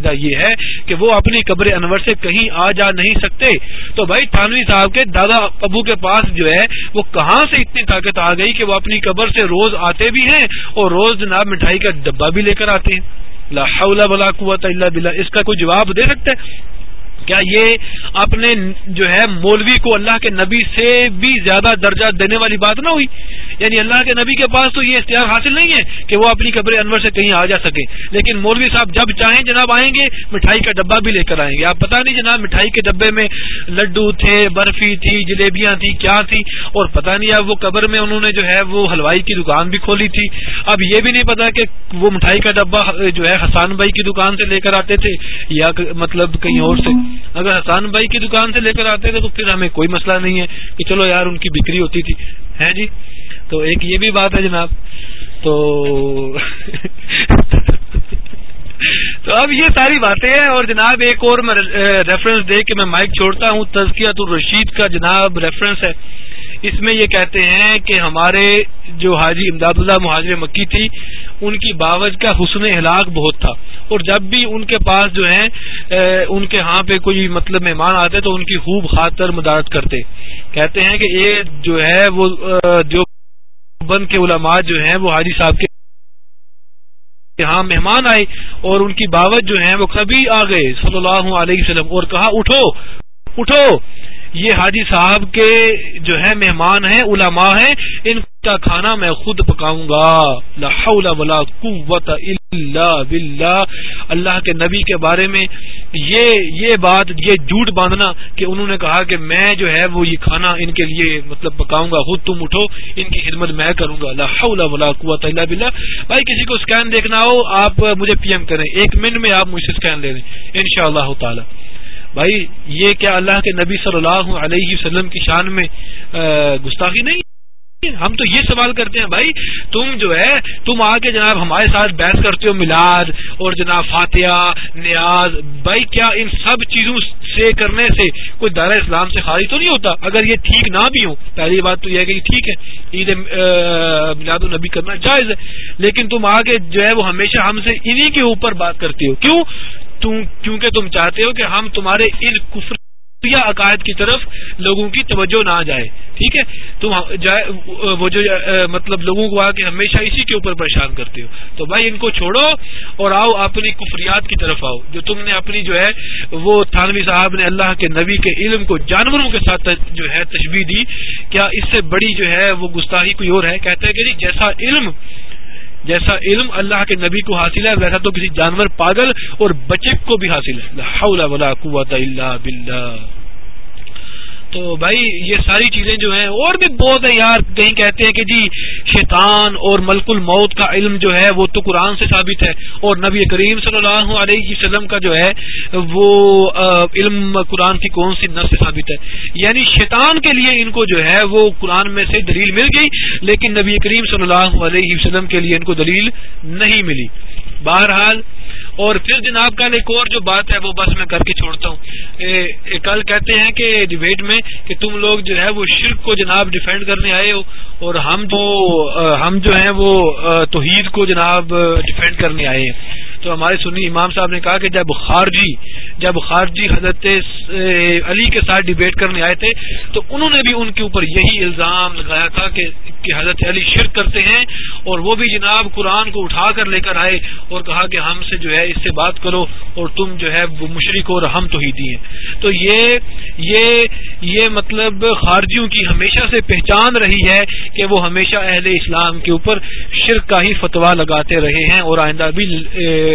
یہ ہے کہ وہ اپنی قبر انور سے کہیں آ جا نہیں سکتے۔ تو بھائی تھانوی صاحب کے دادا ابو کے پاس جو ہے، وہ کہاں سے اتنی طاقت آ گئی کہ وہ اپنی قبر سے روز آتے بھی ہیں اور روز جناب مٹھائی کا ڈبہ بھی لے کر آتے ہیں؟ لا حول ولا قوت الا باللہ۔ اس کا کوئی جواب دے سکتے کیا یہ اپنے جو ہے مولوی کو اللہ کے نبی سے بھی زیادہ درجہ دینے والی بات نہ ہوئی؟ یعنی اللہ کے نبی کے پاس تو یہ اختیار حاصل نہیں ہے کہ وہ اپنی قبر انور سے کہیں آ جا سکے۔ لیکن مولوی صاحب جب چاہیں جناب آئیں گے، مٹھائی کا ڈبہ بھی لے کر آئیں گے۔ آپ پتہ نہیں جناب مٹھائی کے ڈبے میں لڈو تھے، برفی تھی، جلیبیاں تھی کیا تھی اور پتہ نہیں اب وہ قبر میں انہوں نے جو ہے وہ ہلوائی کی دکان بھی کھولی تھی۔ اب یہ بھی نہیں پتا کہ وہ مٹھائی کا ڈبہ جو ہے حسان بھائی کی دکان سے لے کر آتے تھے یا مطلب کہیں اور سے۔ اگر حسان بھائی کی دکان سے لے کر آتے تھے تو پھر ہمیں کوئی مسئلہ نہیں ہے کہ چلو یار ان کی بکری ہوتی تھی۔ ہے جی؟ تو ایک یہ بھی بات ہے جناب۔ تو <laughs> تو اب یہ ساری باتیں ہیں اور جناب ایک اور میں ریفرنس دے کے میں مائک چھوڑتا ہوں۔ تزکیت الرشید کا جناب ریفرنس ہے۔ اس میں یہ کہتے ہیں کہ ہمارے جو حاجی امداد اللہ مہاجر مکی تھی، ان کی باوج کا حسن ہلاک بہت تھا۔ اور جب بھی ان کے پاس جو ہے ان کے ہاں پہ کوئی مطلب مہمان آتے تو ان کی خوب خاطر مدارت کرتے۔ کہتے ہیں کہ یہ جو ہے وہ جو بند کے علماء جو ہیں، وہ حاجی صاحب کے یہاں مہمان آئے اور ان کی باوت جو ہیں، وہ کبھی آ گئے۔ صلی اللہ علیہ وسلم، اور کہا، اٹھو اٹھو! یہ حاجی صاحب کے جو ہے مہمان ہیں، علماء ہیں، ان کا کھانا میں خود پکاؤں گا۔ لا حول ولا قوت الا باللہ۔ اللہ کے نبی کے بارے میں یہ یہ بات، یہ جھوٹ باندھنا کہ انہوں نے کہا کہ میں جو ہے وہ یہ کھانا ان کے لیے مطلب پکاؤں گا، خود تم اٹھو، ان کی خدمت میں کروں گا۔ لا حول ولا قوت الا باللہ۔ بھائی کسی کو سکین دیکھنا ہو، آپ مجھے پی ایم کریں۔ ایک منٹ میں آپ مجھ سے سکین لے لیں ان شاء اللہ تعالی۔ بھائی، یہ کیا اللہ کے نبی صلی اللہ علیہ وسلم کی شان میں گستاخی نہیں ہم تو یہ سوال کرتے ہیں، بھائی، تم جو ہے، تم آ کے جناب ہمارے ساتھ بحث کرتے ہو، میلاد اور جناب فاتحہ، نیاز، بھائی، کیا ان سب چیزوں سے کرنے سے کوئی دائرہ اسلام سے خارج تو نہیں ہوتا؟ اگر یہ ٹھیک نہ بھی ہو پہلی بات تو یہ ہے کہ ٹھیک ہے، عید میلاد النبی کرنا جائز ہے، لیکن تم آگے جو ہے، وہ ہمیشہ ہم سے انہی کے اوپر بات کرتے ہو۔ کیوں؟ کیونکہ تم چاہتے ہو کہ ہم تمہارے ان کفر عقائد کی طرف لوگوں کی توجہ نہ جائے، ٹھیک ہے؟ تم وہ جو مطلب لوگوں کو آ کے ہمیشہ اسی کے اوپر پریشان کرتے ہو۔ تو بھائی ان کو چھوڑو اور آؤ اپنی کفریات کی طرف آؤ۔ جو تم نے اپنی جو ہے، وہ تھانوی صاحب نے اللہ کے نبی کے علم کو جانوروں کے ساتھ جو ہے تشبیح دی۔ کیا اس سے بڑی جو ہے، وہ گستاخی کوئی اور ہے؟ کہتے ہیں کہ جی جیسا علم جیسا علم اللہ کے نبی کو حاصل ہے، ویسا تو کسی جانور، پاگل اور بچے کو بھی حاصل ہے۔ ولا قوت الا باللہ۔ تو بھائی یہ ساری چیزیں جو ہیں، اور بھی بہت ہے یار، کہیں کہتے ہیں کہ جی شیطان اور ملک الموت کا علم جو ہے، وہ تو قرآن سے ثابت ہے۔ اور نبی کریم صلی اللہ علیہ وسلم کا جو ہے، وہ علم قرآن کی کون سی نر سے ثابت ہے؟ یعنی شیطان کے لیے ان کو جو ہے، وہ قرآن میں سے دلیل مل گئی، لیکن نبی کریم صلی اللہ علیہ وسلم کے لیے ان کو دلیل نہیں ملی۔ بہرحال اور پھر جناب کل ایک اور جو بات ہے وہ بس میں کر کے چھوڑتا ہوں۔ کل کہتے ہیں کہ ڈبیٹ میں کہ تم لوگ جو ہے وہ شرک کو جناب ڈیفینڈ کرنے آئے ہو اور ہم جو ہم جو ہیں وہ توحید کو جناب ڈیفینڈ کرنے آئے ہیں۔ تو ہمارے سنی امام صاحب نے کہا کہ جب خارجی جب خارجی حضرت علی کے ساتھ ڈیبیٹ کرنے آئے تھے تو انہوں نے بھی ان کے اوپر یہی الزام لگایا تھا کہ حضرت علی شرک کرتے ہیں اور وہ بھی جناب قرآن کو اٹھا کر لے کر آئے اور کہا کہ ہم سے جو ہے اس سے بات کرو اور تم جو ہے وہ مشرق اور ہم تو ہی دیے تو یہ یہ یہ مطلب خارجیوں کی ہمیشہ سے پہچان رہی ہے کہ وہ ہمیشہ اہل اسلام کے اوپر شرک کا ہی فتوا لگاتے رہے ہیں اور آئندہ بھی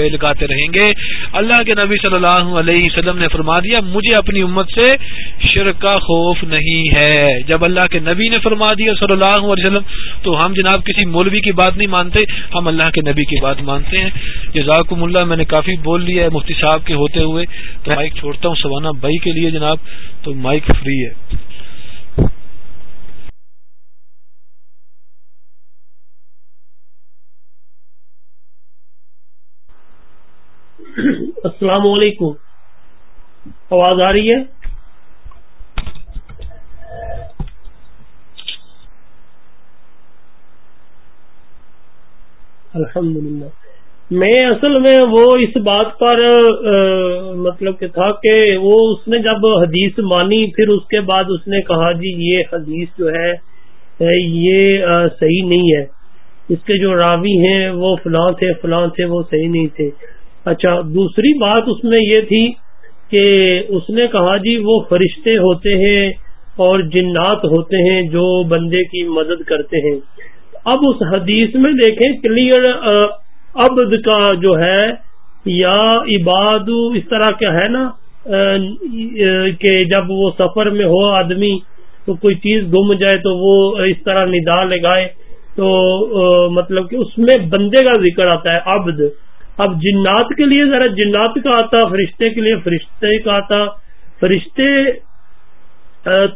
لگاتے رہیں گے۔ اللہ کے نبی صلی اللہ علیہ وسلم نے فرما دیا، مجھے اپنی امت سے شرک کا خوف نہیں ہے۔ جب اللہ کے نبی نے فرما دیا صلی اللہ علیہ وسلم تو ہم جناب کسی مولوی کی بات نہیں مانتے، ہم اللہ کے نبی کی بات مانتے ہیں۔ جزاکم اللہ، میں نے کافی بول لیا ہے مفتی صاحب کے ہوتے ہوئے۔ تو مائک چھوڑتا ہوں، سوانا بھائی کے لیے جناب۔ تو مائک فری ہے۔ السلام علیکم۔ آواز آ رہی ہے؟ الحمد للہ میں اصل میں وہ اس بات پر مطلب کہ تھا کہ وہ اس نے جب حدیث مانی، پھر اس کے بعد اس نے کہا جی یہ حدیث جو ہے یہ صحیح نہیں ہے۔ اس کے جو راوی ہیں وہ فلاں تھے فلاں تھے، وہ صحیح نہیں تھے۔ اچھا دوسری بات اس میں یہ تھی کہ اس نے کہا جی وہ فرشتے ہوتے ہیں اور جنات ہوتے ہیں جو بندے کی مدد کرتے ہیں۔ اب اس حدیث میں دیکھیں کلیئر عبد کا جو ہے، یا عباد، اس طرح کیا ہے نا کہ جب وہ سفر میں ہو آدمی، تو کوئی چیز گم جائے، تو وہ اس طرح ندا لگائے، تو مطلب کہ اس میں بندے کا ذکر آتا ہے، عبد۔ اب جنات کے لیے ذرا جنات کا آتا، فرشتے کے لیے فرشتے کا آتا، فرشتے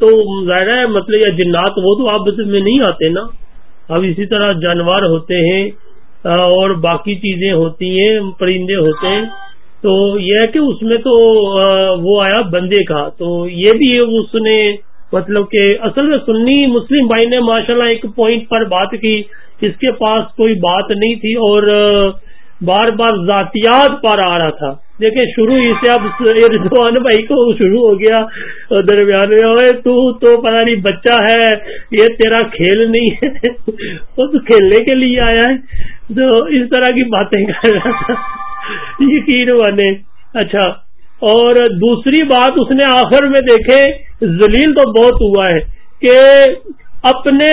تو ظاہر ہے مطلب یا جنات وہ تو عبد میں نہیں آتے نا۔ اب اسی طرح جانور ہوتے ہیں اور باقی چیزیں ہوتی ہیں، پرندے ہوتے ہیں۔ تو یہ ہے کہ اس میں تو وہ آیا بندے کا۔ تو یہ بھی اس نے مطلب کہ اصل میں سنی مسلم بھائی نے ماشاءاللہ ایک پوائنٹ پر بات کی۔ اس کے پاس کوئی بات نہیں تھی اور بار بار ذاتیات پر آ رہا تھا۔ دیکھیں، شروع ہی سے اب رضوان بھائی کو شروع ہو گیا، درمیان میں تو تو پتا نہیں بچہ ہے، یہ تیرا کھیل نہیں ہے، وہ تو کھیلنے کے لیے آیا ہے۔ تو اس طرح کی باتیں کر رہا تھا۔ یقین بنے اچھا اور دوسری بات اس نے آخر میں دیکھے زلیل تو بہت ہوا ہے کہ اپنے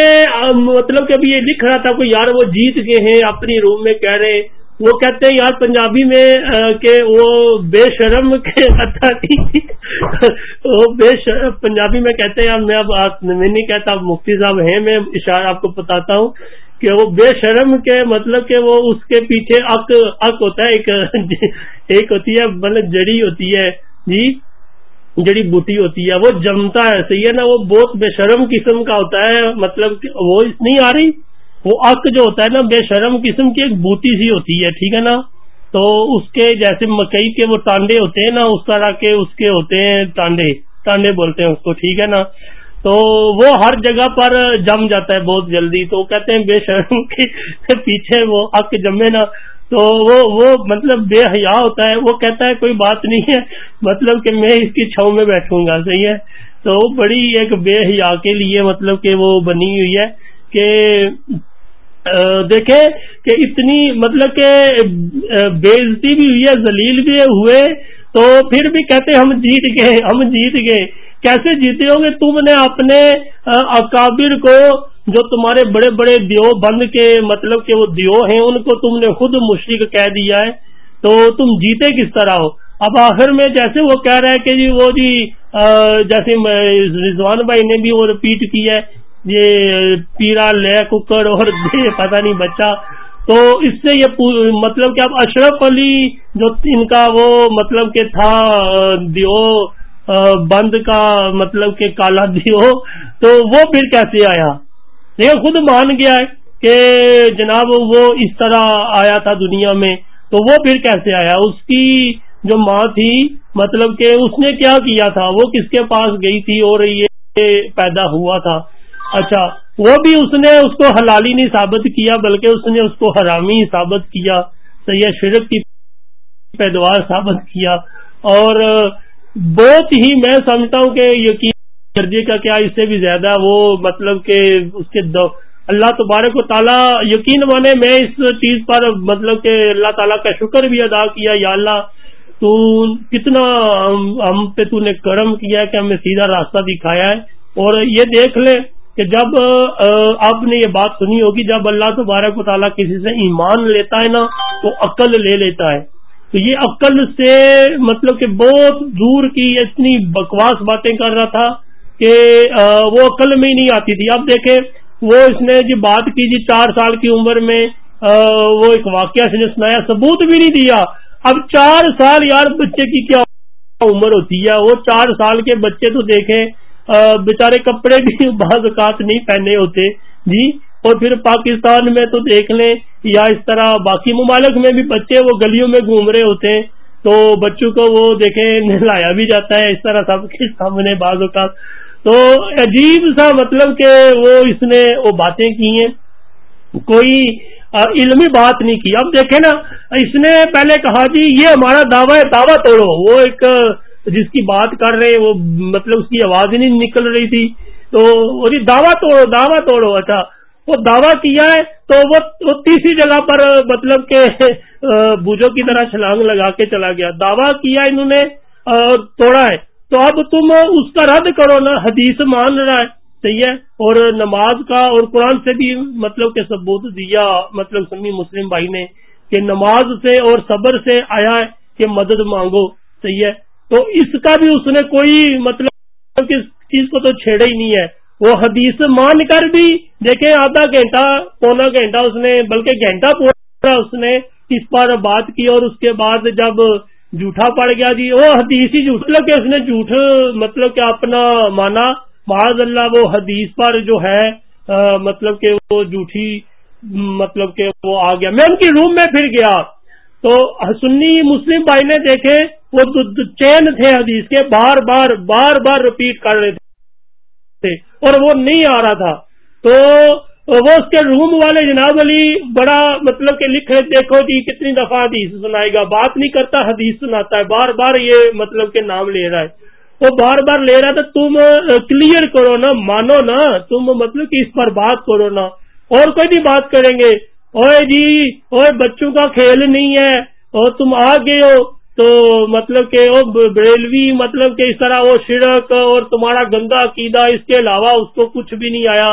مطلب کہ ابھی یہ لکھ رہا تھا کوئی یار وہ جیت گئے ہیں، اپنی روم میں کہہ رہے وہ کہتے ہیں یار پنجابی میں کہ وہ بے شرم کے وہ بے شرم، پنجابی میں کہتے ہیں، یار میں اب میں نہیں کہتا مفتی صاحب ہیں، میں اشارہ آپ کو بتاتا ہوں کہ وہ بے شرم کے مطلب کہ وہ اس کے پیچھے اک اک ہوتا ہے، ایک ایک ہوتی ہے مطلب جڑی ہوتی ہے جی جڑی بوٹی ہوتی ہے، وہ جمتا ہے، صحیح ہے نا، وہ بہت بے شرم قسم کا ہوتا ہے مطلب وہ نہیں آ رہی؟ وہ اک جو ہوتا ہے نا، بے شرم قسم کی ایک بوٹی سی ہوتی ہے، ٹھیک ہے نا؟ تو اس کے جیسے مکئی کے وہ ٹانڈے ہوتے ہیں نا، اس طرح کے اس کے ہوتے ہیں ٹانڈے ٹانڈے بولتے ہیں اس کو، ٹھیک ہے نا؟ تو وہ ہر جگہ پر جم جاتا ہے بہت جلدی، تو کہتے ہیں بے شرم کے پیچھے وہ اک جمے نا۔ تو وہ وہ مطلب بے حیا ہوتا ہے، وہ کہتا ہے کوئی بات نہیں ہے مطلب کہ میں اس کی چھاؤں میں بیٹھوں گا، صحیح ہے؟ تو بڑی ایک بے حیا کے لیے مطلب کہ وہ بنی ہوئی ہے کہ دیکھیں کہ اتنی مطلب کہ بےزتی بھی ہوئی ہے زلیل بھی ہوئے، تو پھر بھی کہتے ہم جیت گئے، ہم جیت گئے۔ کیسے جیتے ہوں گے؟ تم نے اپنے اکابر کو، جو تمہارے بڑے بڑے دیو بند کے مطلب کہ وہ دیو ہیں، ان کو تم نے خود مشرق کہہ دیا ہے۔ تو تم جیتے کس طرح ہو؟ اب آخر میں جیسے وہ کہہ رہا ہے کہ جی وہ جی جیسے رضوان بھائی نے بھی وہ رپیٹ کی ہے۔ یہ پیرا لے، ککڑ اور پتہ نہیں بچہ۔ تو اس سے یہ مطلب کہ اب اشرف علی جو ان کا وہ مطلب کہ تھا، دیو بند کا مطلب کہ کالا دیو، تو وہ پھر کیسے آیا؟ یہ خود مان گیا ہے کہ جناب وہ اس طرح آیا تھا دنیا میں، تو وہ پھر کیسے آیا؟ اس کی جو ماں تھی مطلب کہ اس نے کیا کیا تھا؟ وہ کس کے پاس گئی تھی اور یہ پیدا ہوا تھا؟ اچھا وہ بھی اس نے اس کو حلالی نہیں ثابت کیا، بلکہ اس نے اس کو حرامی ثابت کیا، سید شرک کی پیدوار ثابت کیا۔ اور بہت ہی میں سمجھتا ہوں کہ یقین درجے کا کیا اس سے بھی زیادہ وہ مطلب کہ اس کے دو اللہ تبارک و تعالیٰ یقین مانے، میں اس چیز پر مطلب کہ اللہ تعالیٰ کا شکر بھی ادا کیا، یا اللہ، تو کتنا ہم پہ تو نے کرم کیا کہ ہمیں سیدھا راستہ دکھایا ہے۔ اور یہ دیکھ لیں کہ جب آپ نے یہ بات سنی ہوگی، جب اللہ تبارک و تعالیٰ کسی سے ایمان لیتا ہے نا، تو عقل لے لیتا ہے۔ تو یہ عقل سے مطلب کہ بہت دور کی اتنی بکواس باتیں کر رہا تھا کہ وہ عقل میں ہی نہیں آتی تھی۔ اب دیکھیں، وہ اس نے جی بات کی جی چار سال کی عمر میں وہ ایک واقعہ سے سنایا ثبوت بھی نہیں دیا۔ اب چار سال، یار، بچے کی کیا عمر ہوتی ہے؟ وہ چار سال کے بچے تو دیکھیں بےچارے کپڑے بھی <laughs> بعض اوقات نہیں پہنے ہوتے۔ جی اور پھر پاکستان میں تو دیکھ لیں، یا اس طرح باقی ممالک میں بھی بچے وہ گلیوں میں گھوم رہے ہوتے۔ ہیں تو بچوں کو وہ دیکھیں، <laughs> نہلایا بھی جاتا ہے اس طرح سب کے سامنے بعض اوقات۔ تو عجیب سا مطلب کہ وہ اس نے وہ باتیں کی ہیں۔ کوئی علمی بات نہیں کی۔ اب دیکھیں نا، اس نے پہلے کہا جی یہ ہمارا دعوی دعویٰ توڑو۔ وہ ایک جس کی بات کر رہے وہ مطلب اس کی آواز ہی نہیں نکل رہی تھی۔ تو وہ جی دعویٰ توڑو دعویٰ توڑو اچھا۔ وہ دعویٰ کیا ہے، تو وہ تیسری جگہ پر مطلب کہ بوجھوں کی طرح چھلانگ لگا کے چلا گیا۔ دعویٰ کیا انہوں نے توڑا ہے۔ تو اب تم اس کا رد کرو نا، حدیث مان رہا ہے، صحیح ہے؟ اور نماز کا، اور قرآن سے بھی مطلب کہ ثبوت دیا مطلب سمی مسلم بھائی نے، کہ نماز سے اور صبر سے آیا ہے کہ مدد مانگو، صحیح ہے؟ تو اس کا بھی اس نے کوئی مطلب کس چیز کو تو چھیڑا ہی نہیں ہے۔ وہ حدیث مان کر بھی دیکھیں، آدھا گھنٹہ، پونا گھنٹہ اس نے، بلکہ گھنٹہ پورا اس نے اس پر بات کی اور اس کے بعد جب جھوٹا پڑ گیا جی وہ حدیث ہی جھوٹ مطلب کہ اس نے جھوٹ مطلب کہ اپنا مانا۔ معاذ اللہ، وہ حدیث پر جو ہے مطلب کہ وہ جھوٹی مطلب کہ وہ آ گیا۔ میں ان کی روم میں پھر گیا۔ تو سنی مسلم بھائی نے دیکھے وہ چین تھے حدیث کے، بار بار بار بار رپیٹ کر رہے تھے۔ اور وہ نہیں آ رہا تھا۔ تو وہ اس کے روم والے جناب علی بڑا مطلب کہ لکھ رہے دیکھو جی کتنی دفعہ حدیث سنائے گا۔ بات نہیں کرتا، حدیث سناتا ہے۔ بار بار یہ مطلب کہ نام لے رہا ہے۔ وہ بار بار لے رہا تھا، تم کلیئر کرو نا، مانو نا۔ تم مطلب کہ اس پر بات کرو نا۔ اور کوئی بھی بات کریں گے۔ اوے جی اوے بچوں کا کھیل نہیں ہے۔ اور تم آ گئے ہو۔ تو مطلب کہ وہ بریلوی مطلب کہ اس طرح وہ شرک اور تمہارا گندا عقیدہ اس کے علاوہ اس کو کچھ بھی نہیں آیا،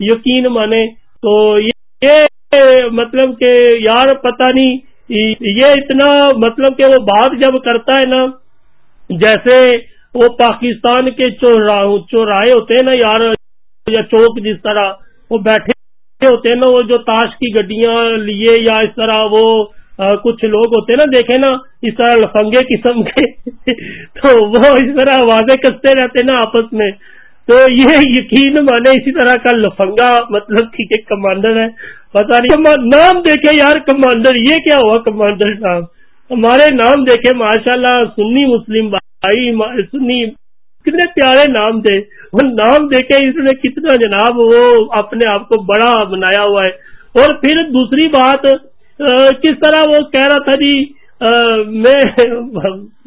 یقین مانے۔ تو یہ مطلب کہ یار پتہ نہیں، یہ اتنا مطلب کہ وہ بات جب کرتا ہے نا، جیسے وہ پاکستان کے چوراہے ہوتے ہیں نا یار، یا چوک جس طرح وہ بیٹھے ہوتے ہیں نا، وہ جو تاش کی گڈیاں لیے یا اس طرح وہ کچھ لوگ ہوتے نا دیکھے نا، اس طرح لفنگے قسم کے۔ <laughs> تو وہ اس طرح واضح کستے رہتے نا آپس میں۔ تو یہ یقین مانے اسی طرح کا لفنگا مطلب کہ کمانڈر ہے۔ پتا نہیں نام دیکھے یار، کمانڈر، یہ کیا ہوا کمانڈر صاحب؟ ہمارے نام دیکھے ماشاء اللہ سنی مسلم بھائی سنی، کتنے پیارے نام تھے۔ وہ نام دیکھے اس نے کتنا جناب وہ اپنے آپ کو بڑا بنایا ہوا ہے۔ اور پھر دوسری بات کس طرح وہ کہہ رہا تھا جی میں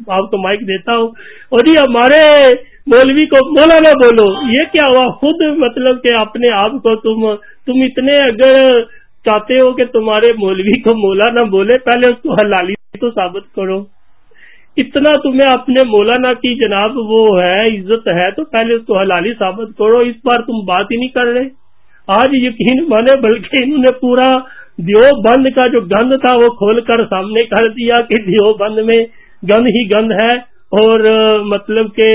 آپ کو مائک دیتا ہوں۔ اور جی ہمارے مولوی کو، مولانا بولو، یہ کیا ہوا؟ خود مطلب کہ اپنے آپ کو تم تم اتنے اگر چاہتے ہو کہ تمہارے مولوی کو مولانا بولے، پہلے اس کو حلالی تو ثابت کرو۔ اتنا تمہیں اپنے مولانا کی جناب وہ ہے، عزت ہے، تو پہلے اس کو حلالی ثابت کرو۔ اس بار تم بات ہی نہیں کر رہے۔ آج یقین مانے بلکہ انہوں نے پورا دیو بند کا جو گند تھا وہ کھول کر سامنے کر دیا کہ دیو بند میں گند ہی گند ہے اور مطلب کہ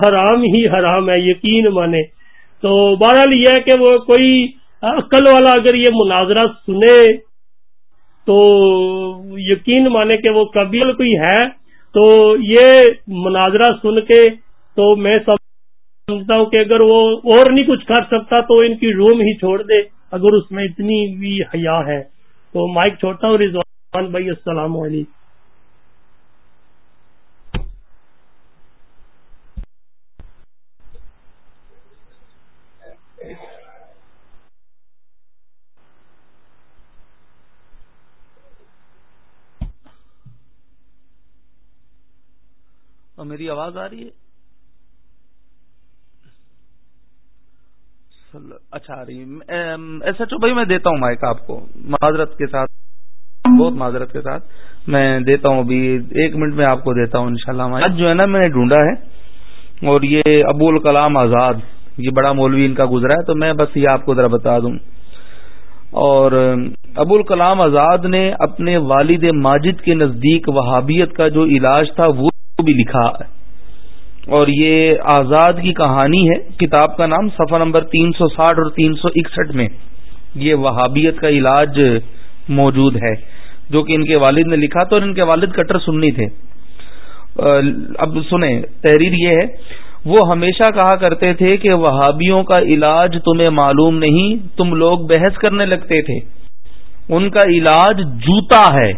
حرام ہی حرام ہے، یقین مانے۔ تو بہرحال یہ ہے کہ وہ کوئی عقل والا اگر یہ مناظرہ سنے تو یقین مانے کہ وہ قبیل کوئی ہے۔ تو یہ مناظرہ سن کے تو میں سب سمجھتا ہوں کہ اگر وہ اور نہیں کچھ کر سکتا تو ان کی روم ہی چھوڑ دے، اگر اس میں اتنی بھی حیا ہے۔ تو مائک چھوڑتا ہوں، رضوان بھائی، السلام علیکم۔ اور میری آواز آ رہی ہے؟ اچھا آ رہی ہے۔ ایسا بھائی، میں دیتا ہوں مائک آپ کو۔ معذرت کے ساتھ۔ بہت معذرت کے ساتھ۔ میں دیتا ہوں ابھی، ایک منٹ میں آپ کو دیتا ہوں انشاءاللہ شاء آج جو ہے نا، میں نے ڈھونڈا ہے۔ اور یہ ابو الکلام آزاد، یہ بڑا مولوی ان کا گزرا ہے، تو میں بس یہ آپ کو ذرا بتا دوں۔ اور ابو الکلام آزاد نے اپنے والد ماجد کے نزدیک وہابیت کا جو علاج تھا، وہ بھی لکھا اور یہ آزاد کی کہانی ہے، کتاب کا نام صفحہ نمبر تین سو ساٹھ اور تین سو اکسٹھ میں یہ وہابیت کا علاج موجود ہے، جو کہ ان کے والد نے لکھا تو اور ان کے والد کٹر سننی تھے۔ اب سنیں، تحریر یہ ہے، وہ ہمیشہ کہا کرتے تھے کہ وہابیوں کا علاج تمہیں معلوم نہیں، تم لوگ بحث کرنے لگتے تھے۔ ان کا علاج جوتا ہے۔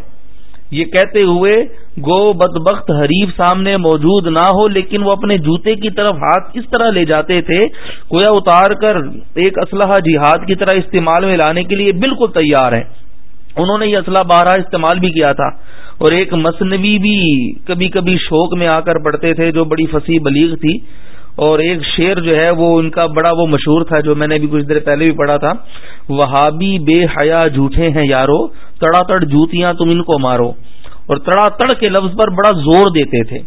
یہ کہتے ہوئے گو بدبخت حریف سامنے موجود نہ ہو، لیکن وہ اپنے جوتے کی طرف ہاتھ اس طرح لے جاتے تھے کویا اتار کر ایک اسلحہ جہاد کی طرح استعمال میں لانے کے لیے بالکل تیار ہے انہوں نے یہ اسلحہ بارہ استعمال بھی کیا تھا۔ اور ایک مصنوعی بھی کبھی کبھی شوق میں آ کر پڑتے تھے، جو بڑی فصیح بلیغ تھی۔ اور ایک شعر جو ہے، وہ ان کا بڑا وہ مشہور تھا، جو میں نے بھی کچھ دیر پہلے بھی پڑھا تھا۔ وہابی بے حیا جھوٹے ہیں یارو، تڑا تڑ جوتیاں تم ان کو مارو۔ اور تڑا تڑ کے لفظ پر بڑا زور دیتے تھے۔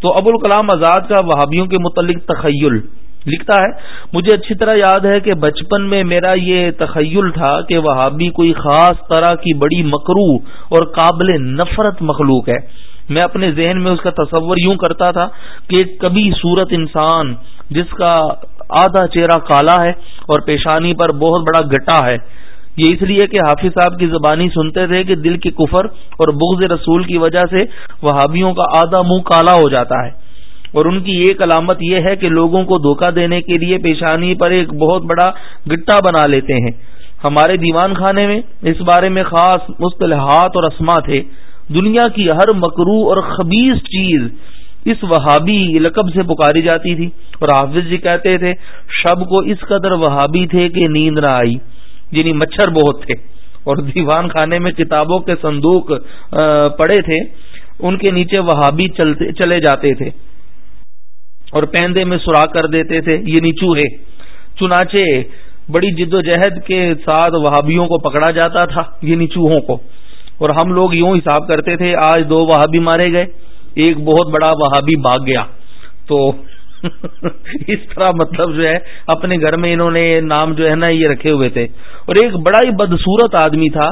تو ابو الکلام آزاد کا وہابیوں کے متعلق تخیل لکھتا ہے، مجھے اچھی طرح یاد ہے کہ بچپن میں میرا یہ تخیل تھا کہ وہابی کوئی خاص طرح کی بڑی مکرو اور قابل نفرت مخلوق ہے۔ میں اپنے ذہن میں اس کا تصور یوں کرتا تھا کہ کبھی صورت انسان جس کا آدھا چہرہ کالا ہے اور پیشانی پر بہت بڑا گٹا ہے یہ اس لیے کہ حافظ صاحب کی زبانی سنتے تھے کہ دل کی کفر اور بغض رسول کی وجہ سے وہابیوں کا آدھا منہ کالا ہو جاتا ہے۔ اور ان کی ایک علامت یہ ہے کہ لوگوں کو دھوکہ دینے کے لیے پیشانی پر ایک بہت بڑا گٹا بنا لیتے ہیں۔ ہمارے دیوان خانے میں اس بارے میں خاص مصطلحات اور اسما تھے۔ دنیا کی ہر مکرو اور خبیص چیز اس وہابی لقب سے پکاری جاتی تھی۔ اور حافظ جی کہتے تھے، شب کو اس قدر وہابی تھے کہ نیند نہ آئی۔ یعنی مچھر بہت تھے اور دیوان خانے میں کتابوں کے صندوق پڑے تھے، ان کے نیچے وہابی چلے جاتے تھے اور پیندے میں سوراخ کر دیتے تھے، یہ نیچو ہے چنانچہ بڑی جد و جہد کے ساتھ وہابیوں کو پکڑا جاتا تھا یہ نیچوہوں کو۔ اور ہم لوگ یوں حساب کرتے تھے، آج دو وہابی مارے گئے، ایک بہت بڑا وہابی بھاگ گیا۔ تو اس طرح مطلب جو ہے، اپنے گھر میں انہوں نے نام جو ہے نا، یہ رکھے ہوئے تھے۔ اور ایک بڑا ہی بدسورت آدمی تھا۔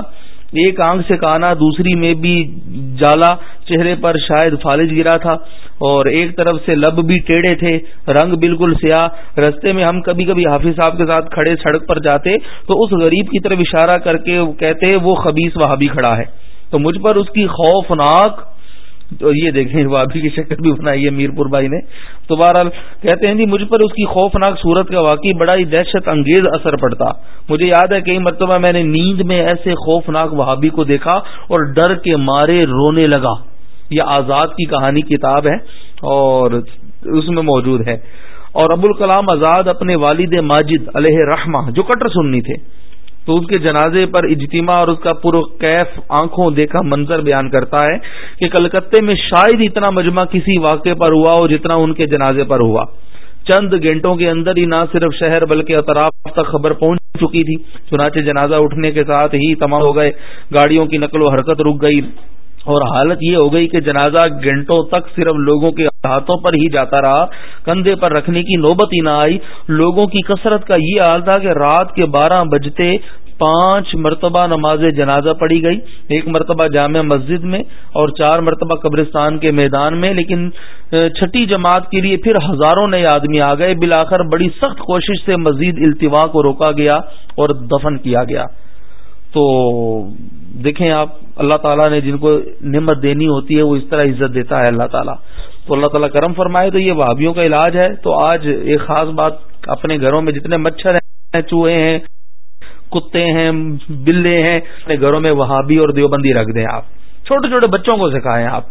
ایک آنکھ سے کانا، دوسری میں بھی جالا چہرے پر شاید فالج گرا تھا۔ اور ایک طرف سے لب بھی ٹیڑے تھے، رنگ بالکل سیاہ۔ رستے میں ہم کبھی کبھی حافظ صاحب کے ساتھ کھڑے سڑک پر جاتے تو اس غریب کی طرف اشارہ کر کے کہتے، وہ خبیص وہاں بھی کھڑا ہے۔ تو مجھ پر اس کی خوفناک تو یہ دیکھیں وابی کی شکل بھی بنائی ہے میرپور بھائی نے۔ تو بہرحال کہتے ہیں جی مجھ پر اس کی خوفناک صورت کا واقعی بڑا ہی دہشت انگیز اثر پڑتا۔ مجھے یاد ہے کئی مرتبہ میں نے نیند میں ایسے خوفناک وہابی کو دیکھا اور ڈر کے مارے رونے لگا۔ یہ آزاد کی کہانی کتاب ہے اور اس میں موجود ہے۔ اور ابو الکلام آزاد اپنے والد ماجد علیہ رحمہ جو کٹر سننی تھے۔ تو اس کے جنازے پر اجتماع اور اس کا پر کیف آنکھوں دیکھا منظر بیان کرتا ہے کہ کلکتے میں شاید اتنا مجمع کسی واقعے پر ہوا ہو جتنا ان کے جنازے پر ہوا۔ چند گھنٹوں کے اندر ہی نہ صرف شہر بلکہ اطراف تک خبر پہنچ چکی تھی۔ چنانچہ جنازہ اٹھنے کے ساتھ ہی تمام ہو گئے۔ گاڑیوں کی نقل و حرکت رک گئی۔ اور حالت یہ ہو گئی کہ جنازہ گھنٹوں تک صرف لوگوں کے ہاتھوں پر ہی جاتا رہا، کندھے پر رکھنے کی نوبت ہی نہ آئی۔ لوگوں کی کثرت کا یہ حال تھا کہ رات کے بارہ بجتے پانچ مرتبہ نماز جنازہ پڑھی گئی۔ ایک مرتبہ جامع مسجد میں اور چار مرتبہ قبرستان کے میدان میں، لیکن چھٹی جماعت کے لیے پھر ہزاروں نئے آدمی آ گئے۔ بلاخر بڑی سخت کوشش سے مزید التوا کو روکا گیا اور دفن کیا گیا۔ تو دیکھیں آپ اللہ تعالیٰ نے جن کو نعمت دینی ہوتی ہے وہ اس طرح عزت دیتا ہے اللہ تعالیٰ۔ تو اللہ تعالیٰ کرم فرمائے تو یہ وہابیوں کا علاج ہے۔ تو آج ایک خاص بات اپنے گھروں میں جتنے مچھر ہیں، چوہے ہیں، کتے ہیں، بلے ہیں، اپنے گھروں میں وہابی اور دیوبندی رکھ دیں آپ۔ چھوٹے چھوٹے بچوں کو سکھائیں آپ۔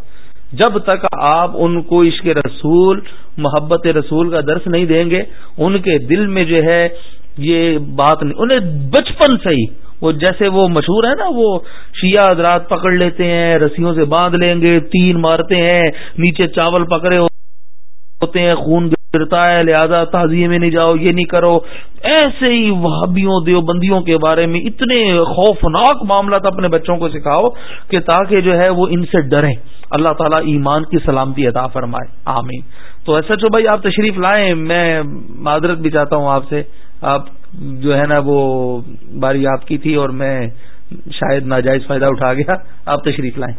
جب تک آپ ان کو عشق رسول، محبت رسول کا درس نہیں دیں گے، ان کے دل میں جو ہے یہ بات نہیں، انہیں بچپن سے ہی وہ جیسے وہ مشہور ہے نا، وہ شیعہ حضرات پکڑ لیتے ہیں، رسیوں سے باندھ لیں گے، تین مارتے ہیں، نیچے چاول پکڑے ہوتے ہیں، خون گرتا ہے، لہذا تازیے میں نہیں جاؤ، یہ نہیں کرو۔ ایسے ہی وہابیوں، دیوبندیوں کے بارے میں اتنے خوفناک معاملات اپنے بچوں کو سکھاؤ کہ تاکہ جو ہے وہ ان سے ڈریں۔ اللہ تعالیٰ ایمان کی سلامتی عطا فرمائے۔ آمین۔ تو ایسا چو بھائی، آپ تشریف لائیں، میں معذرت بھی چاہتا ہوں آپ سے۔ آپ جو ہے نا وہ باری آپ کی تھی اور میں شاید ناجائز فائدہ اٹھا گیا، آپ تشریف لائیں۔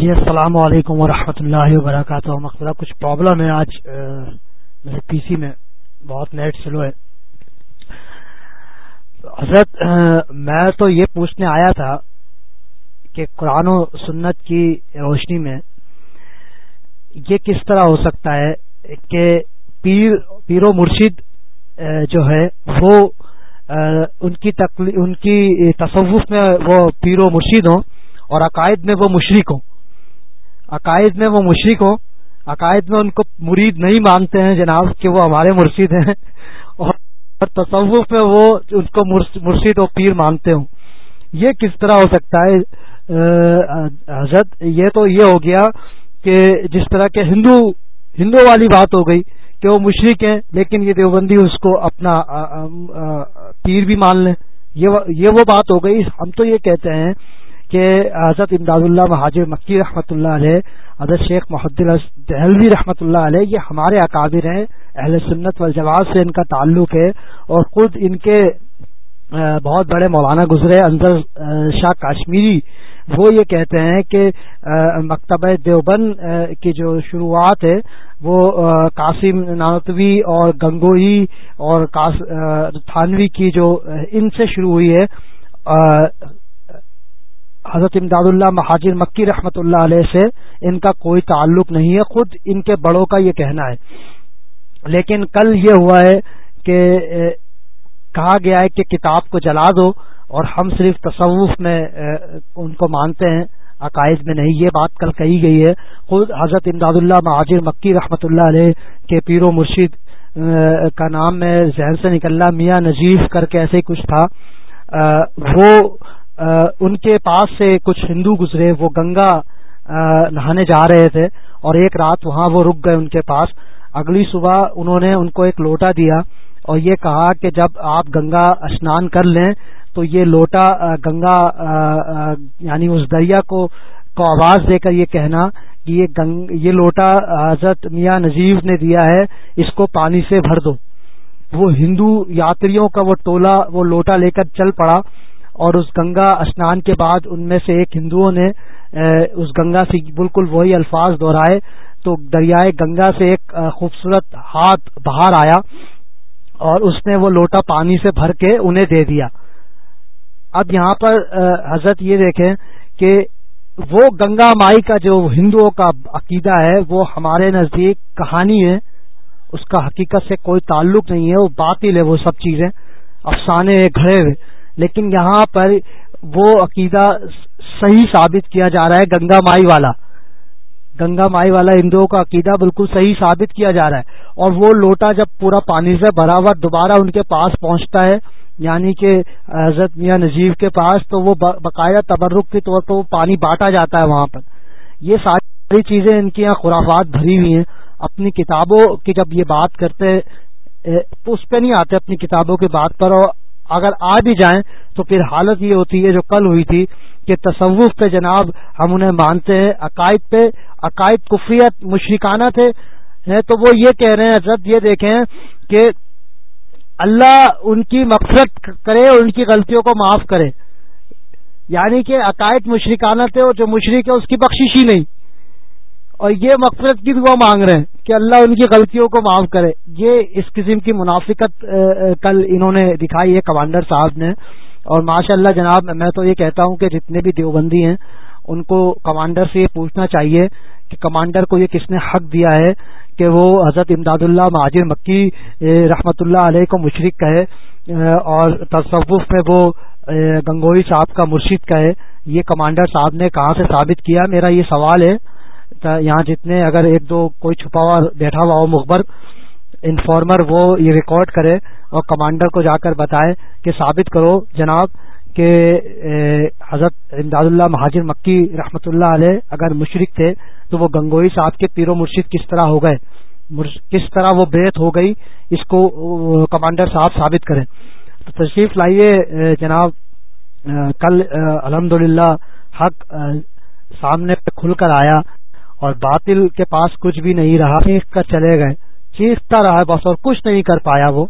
جی السلام علیکم ورحمۃ اللہ وبرکاتہ۔ مقبرہ کچھ پرابلم ہے، آج میرے پی سی میں بہت نیٹ سلو ہے۔ حضرت میں تو یہ پوچھنے آیا تھا کہ قرآن و سنت کی روشنی میں یہ کس طرح ہو سکتا ہے کہ پیر پیر و مرشد جو ہے، وہ ان کی ان کی تصوف میں وہ پیر و مرشید ہوں اور عقائد میں وہ مشرق ہوں۔ عقائد میں وہ مشرق ہوں، عقائد میں ان کو مرید نہیں مانتے ہیں جناب کہ وہ ہمارے مرشید ہیں۔ اور تصوف میں وہ ان کو مرشید اور پیر مانتے ہوں۔ یہ کس طرح ہو سکتا ہے؟ حضرت، یہ تو یہ ہو گیا کہ جس طرح کے ہندو ہندو والی بات ہو گئی کہ وہ مشرق ہیں، لیکن یہ دیوبندی اس کو اپنا پیر بھی مان لیں۔ یہ وہ بات ہو گئی۔ ہم تو یہ کہتے ہیں کہ حضرت امداد اللہ مہاجر مکی رحمۃ اللہ علیہ، حضرت شیخ محد دہلوی رحمۃ اللہ علیہ، یہ ہمارے اکابر ہیں، اہل سنت والجواز سے ان کا تعلق ہے اور خود ان کے بہت بڑے مولانا گزرے انضر شاہ کاشمیری، وہ یہ کہتے ہیں کہ مکتبہ دیوبند کی جو شروعات ہے، وہ قاسم نانتوی اور گنگوئی اور تھانوی کی جو ان سے شروع ہوئی ہے حضرت امداد اللہ مہاجر مکی رحمت اللہ علیہ سے ان کا کوئی تعلق نہیں ہے، خود ان کے بڑوں کا یہ کہنا ہے۔ لیکن کل یہ ہوا ہے کہ کہا گیا ہے کہ کتاب کو جلا دو اور ہم صرف تصوف میں ان کو مانتے ہیں۔ عقائد میں نہیں، یہ بات کل کہی گئی ہے۔ خود حضرت امداد اللہ مہاجر مکی رحمت اللہ علیہ کے پیر و مرشید کا نام میں ذہن سے نکلنا، میاں نجیف کر کے ایسے ہی کچھ تھا۔ وہ ان کے پاس سے کچھ ہندو گزرے، وہ گنگا نہانے جا رہے تھے اور ایک رات وہاں وہ رک گئے ان کے پاس۔ اگلی صبح انہوں نے ان کو ایک لوٹا دیا اور یہ کہا کہ جب آپ گنگا اسنان کر لیں تو یہ لوٹا گنگا یعنی اس دریا کو کو آواز دے کر یہ کہنا کہ یہ گنگ، یہ لوٹا حضرت میاں نذیف نے دیا ہے، اس کو پانی سے بھر دو۔ وہ ہندو یاتریوں کا وہ ٹولہ، وہ لوٹا لے کر چل پڑا۔ اور اس گنگا اسنان کے بعد ان میں سے ایک ہندوؤں نے اس گنگا سے بالکل وہی الفاظ دہرائے۔ تو دریائے گنگا سے ایک خوبصورت ہاتھ باہر آیا اور اس نے وہ لوٹا پانی سے بھر کے انہیں دے دیا۔ اب یہاں پر حضرت یہ دیکھیں کہ وہ گنگا مائی کا جو ہندوؤں کا عقیدہ ہے، وہ ہمارے نزدیک کہانی ہے۔ اس کا حقیقت سے کوئی تعلق نہیں ہے، وہ باطل ہے وہ سب چیزیں۔ افسانے گھڑے ہوئے۔ لیکن یہاں پر وہ عقیدہ صحیح ثابت کیا جا رہا ہے، گنگا مائی والا۔ گنگا مائی والا ہندوؤں کا عقیدہ بالکل صحیح ثابت کیا جا رہا ہے۔ اور وہ لوٹا جب پورا پانی سے بھرا ہوا دوبارہ ان کے پاس پہنچتا ہے یعنی کہ حضرت میاں نجیب کے پاس، تو وہ باقاعدہ تبرک کے طور پر وہ پانی بانٹا جاتا ہے وہاں پر۔ یہ ساری چیزیں ان کی یہاں خرافات بھری ہوئی ہیں۔ اپنی کتابوں کی جب یہ بات کرتے تو اس پہ نہیں آتے اپنی کتابوں کی بات پر، اور اگر آ بھی جائیں تو پھر حالت یہ ہوتی ہے جو کل ہوئی تھی کہ تصوف پہ جناب ہم انہیں مانتے ہیں، عقائد پہ، عقائد کفیت مشرکانہ تھے۔ تو وہ یہ کہہ رہے ہیں، حضرت یہ دیکھیں کہ اللہ ان کی مقصد کرے اور ان کی غلطیوں کو معاف کرے۔ یعنی کہ عقائد مشرکانہ تھے اور جو مشرق ہے اس کی بخشش ہی نہیں۔ اور یہ مقصد کی دعا مانگ رہے ہیں کہ اللہ ان کی غلطیوں کو معاف کرے۔ یہ اس قسم کی منافقت کل انہوں نے دکھائی ہے کمانڈر صاحب نے۔ اور ماشاء اللہ جناب، میں تو یہ کہتا ہوں کہ جتنے بھی دیوبندی ہیں، ان کو کمانڈر سے یہ پوچھنا چاہیے کہ کمانڈر کو یہ کس نے حق دیا ہے کہ وہ حضرت امداد اللہ مہاجر مکی رحمت اللہ علیہ کو مشرق کہے اور تصوف میں وہ گنگوئی صاحب کا مرشد کہے۔ یہ کمانڈر صاحب نے کہاں سے ثابت کیا؟ میرا یہ سوال ہے۔ یہاں جتنے اگر ایک دو کوئی چھپا ہوا بیٹھا ہوا ہو مخبر، انفارمر وہ یہ ریکارڈ کرے اور کمانڈر کو جا کر بتائے کہ ثابت کرو جناب کہ حضرت امداد اللہ مہاجر مکی رحمت اللہ علیہ اگر مشرق تھے تو وہ گنگوئی صاحب کے پیر و مرشد کس طرح ہو گئے؟ کس طرح وہ بیت ہو گئی؟ اس کو کمانڈر صاحب ثابت کریں تو تشریف لائیے جناب کل الحمد حق سامنے کھل کر آیا۔ اور باطل کے پاس کچھ بھی نہیں رہا، چیخ کر چلے گئے۔ چیختا رہا بس اور کچھ نہیں کر پایا وہ۔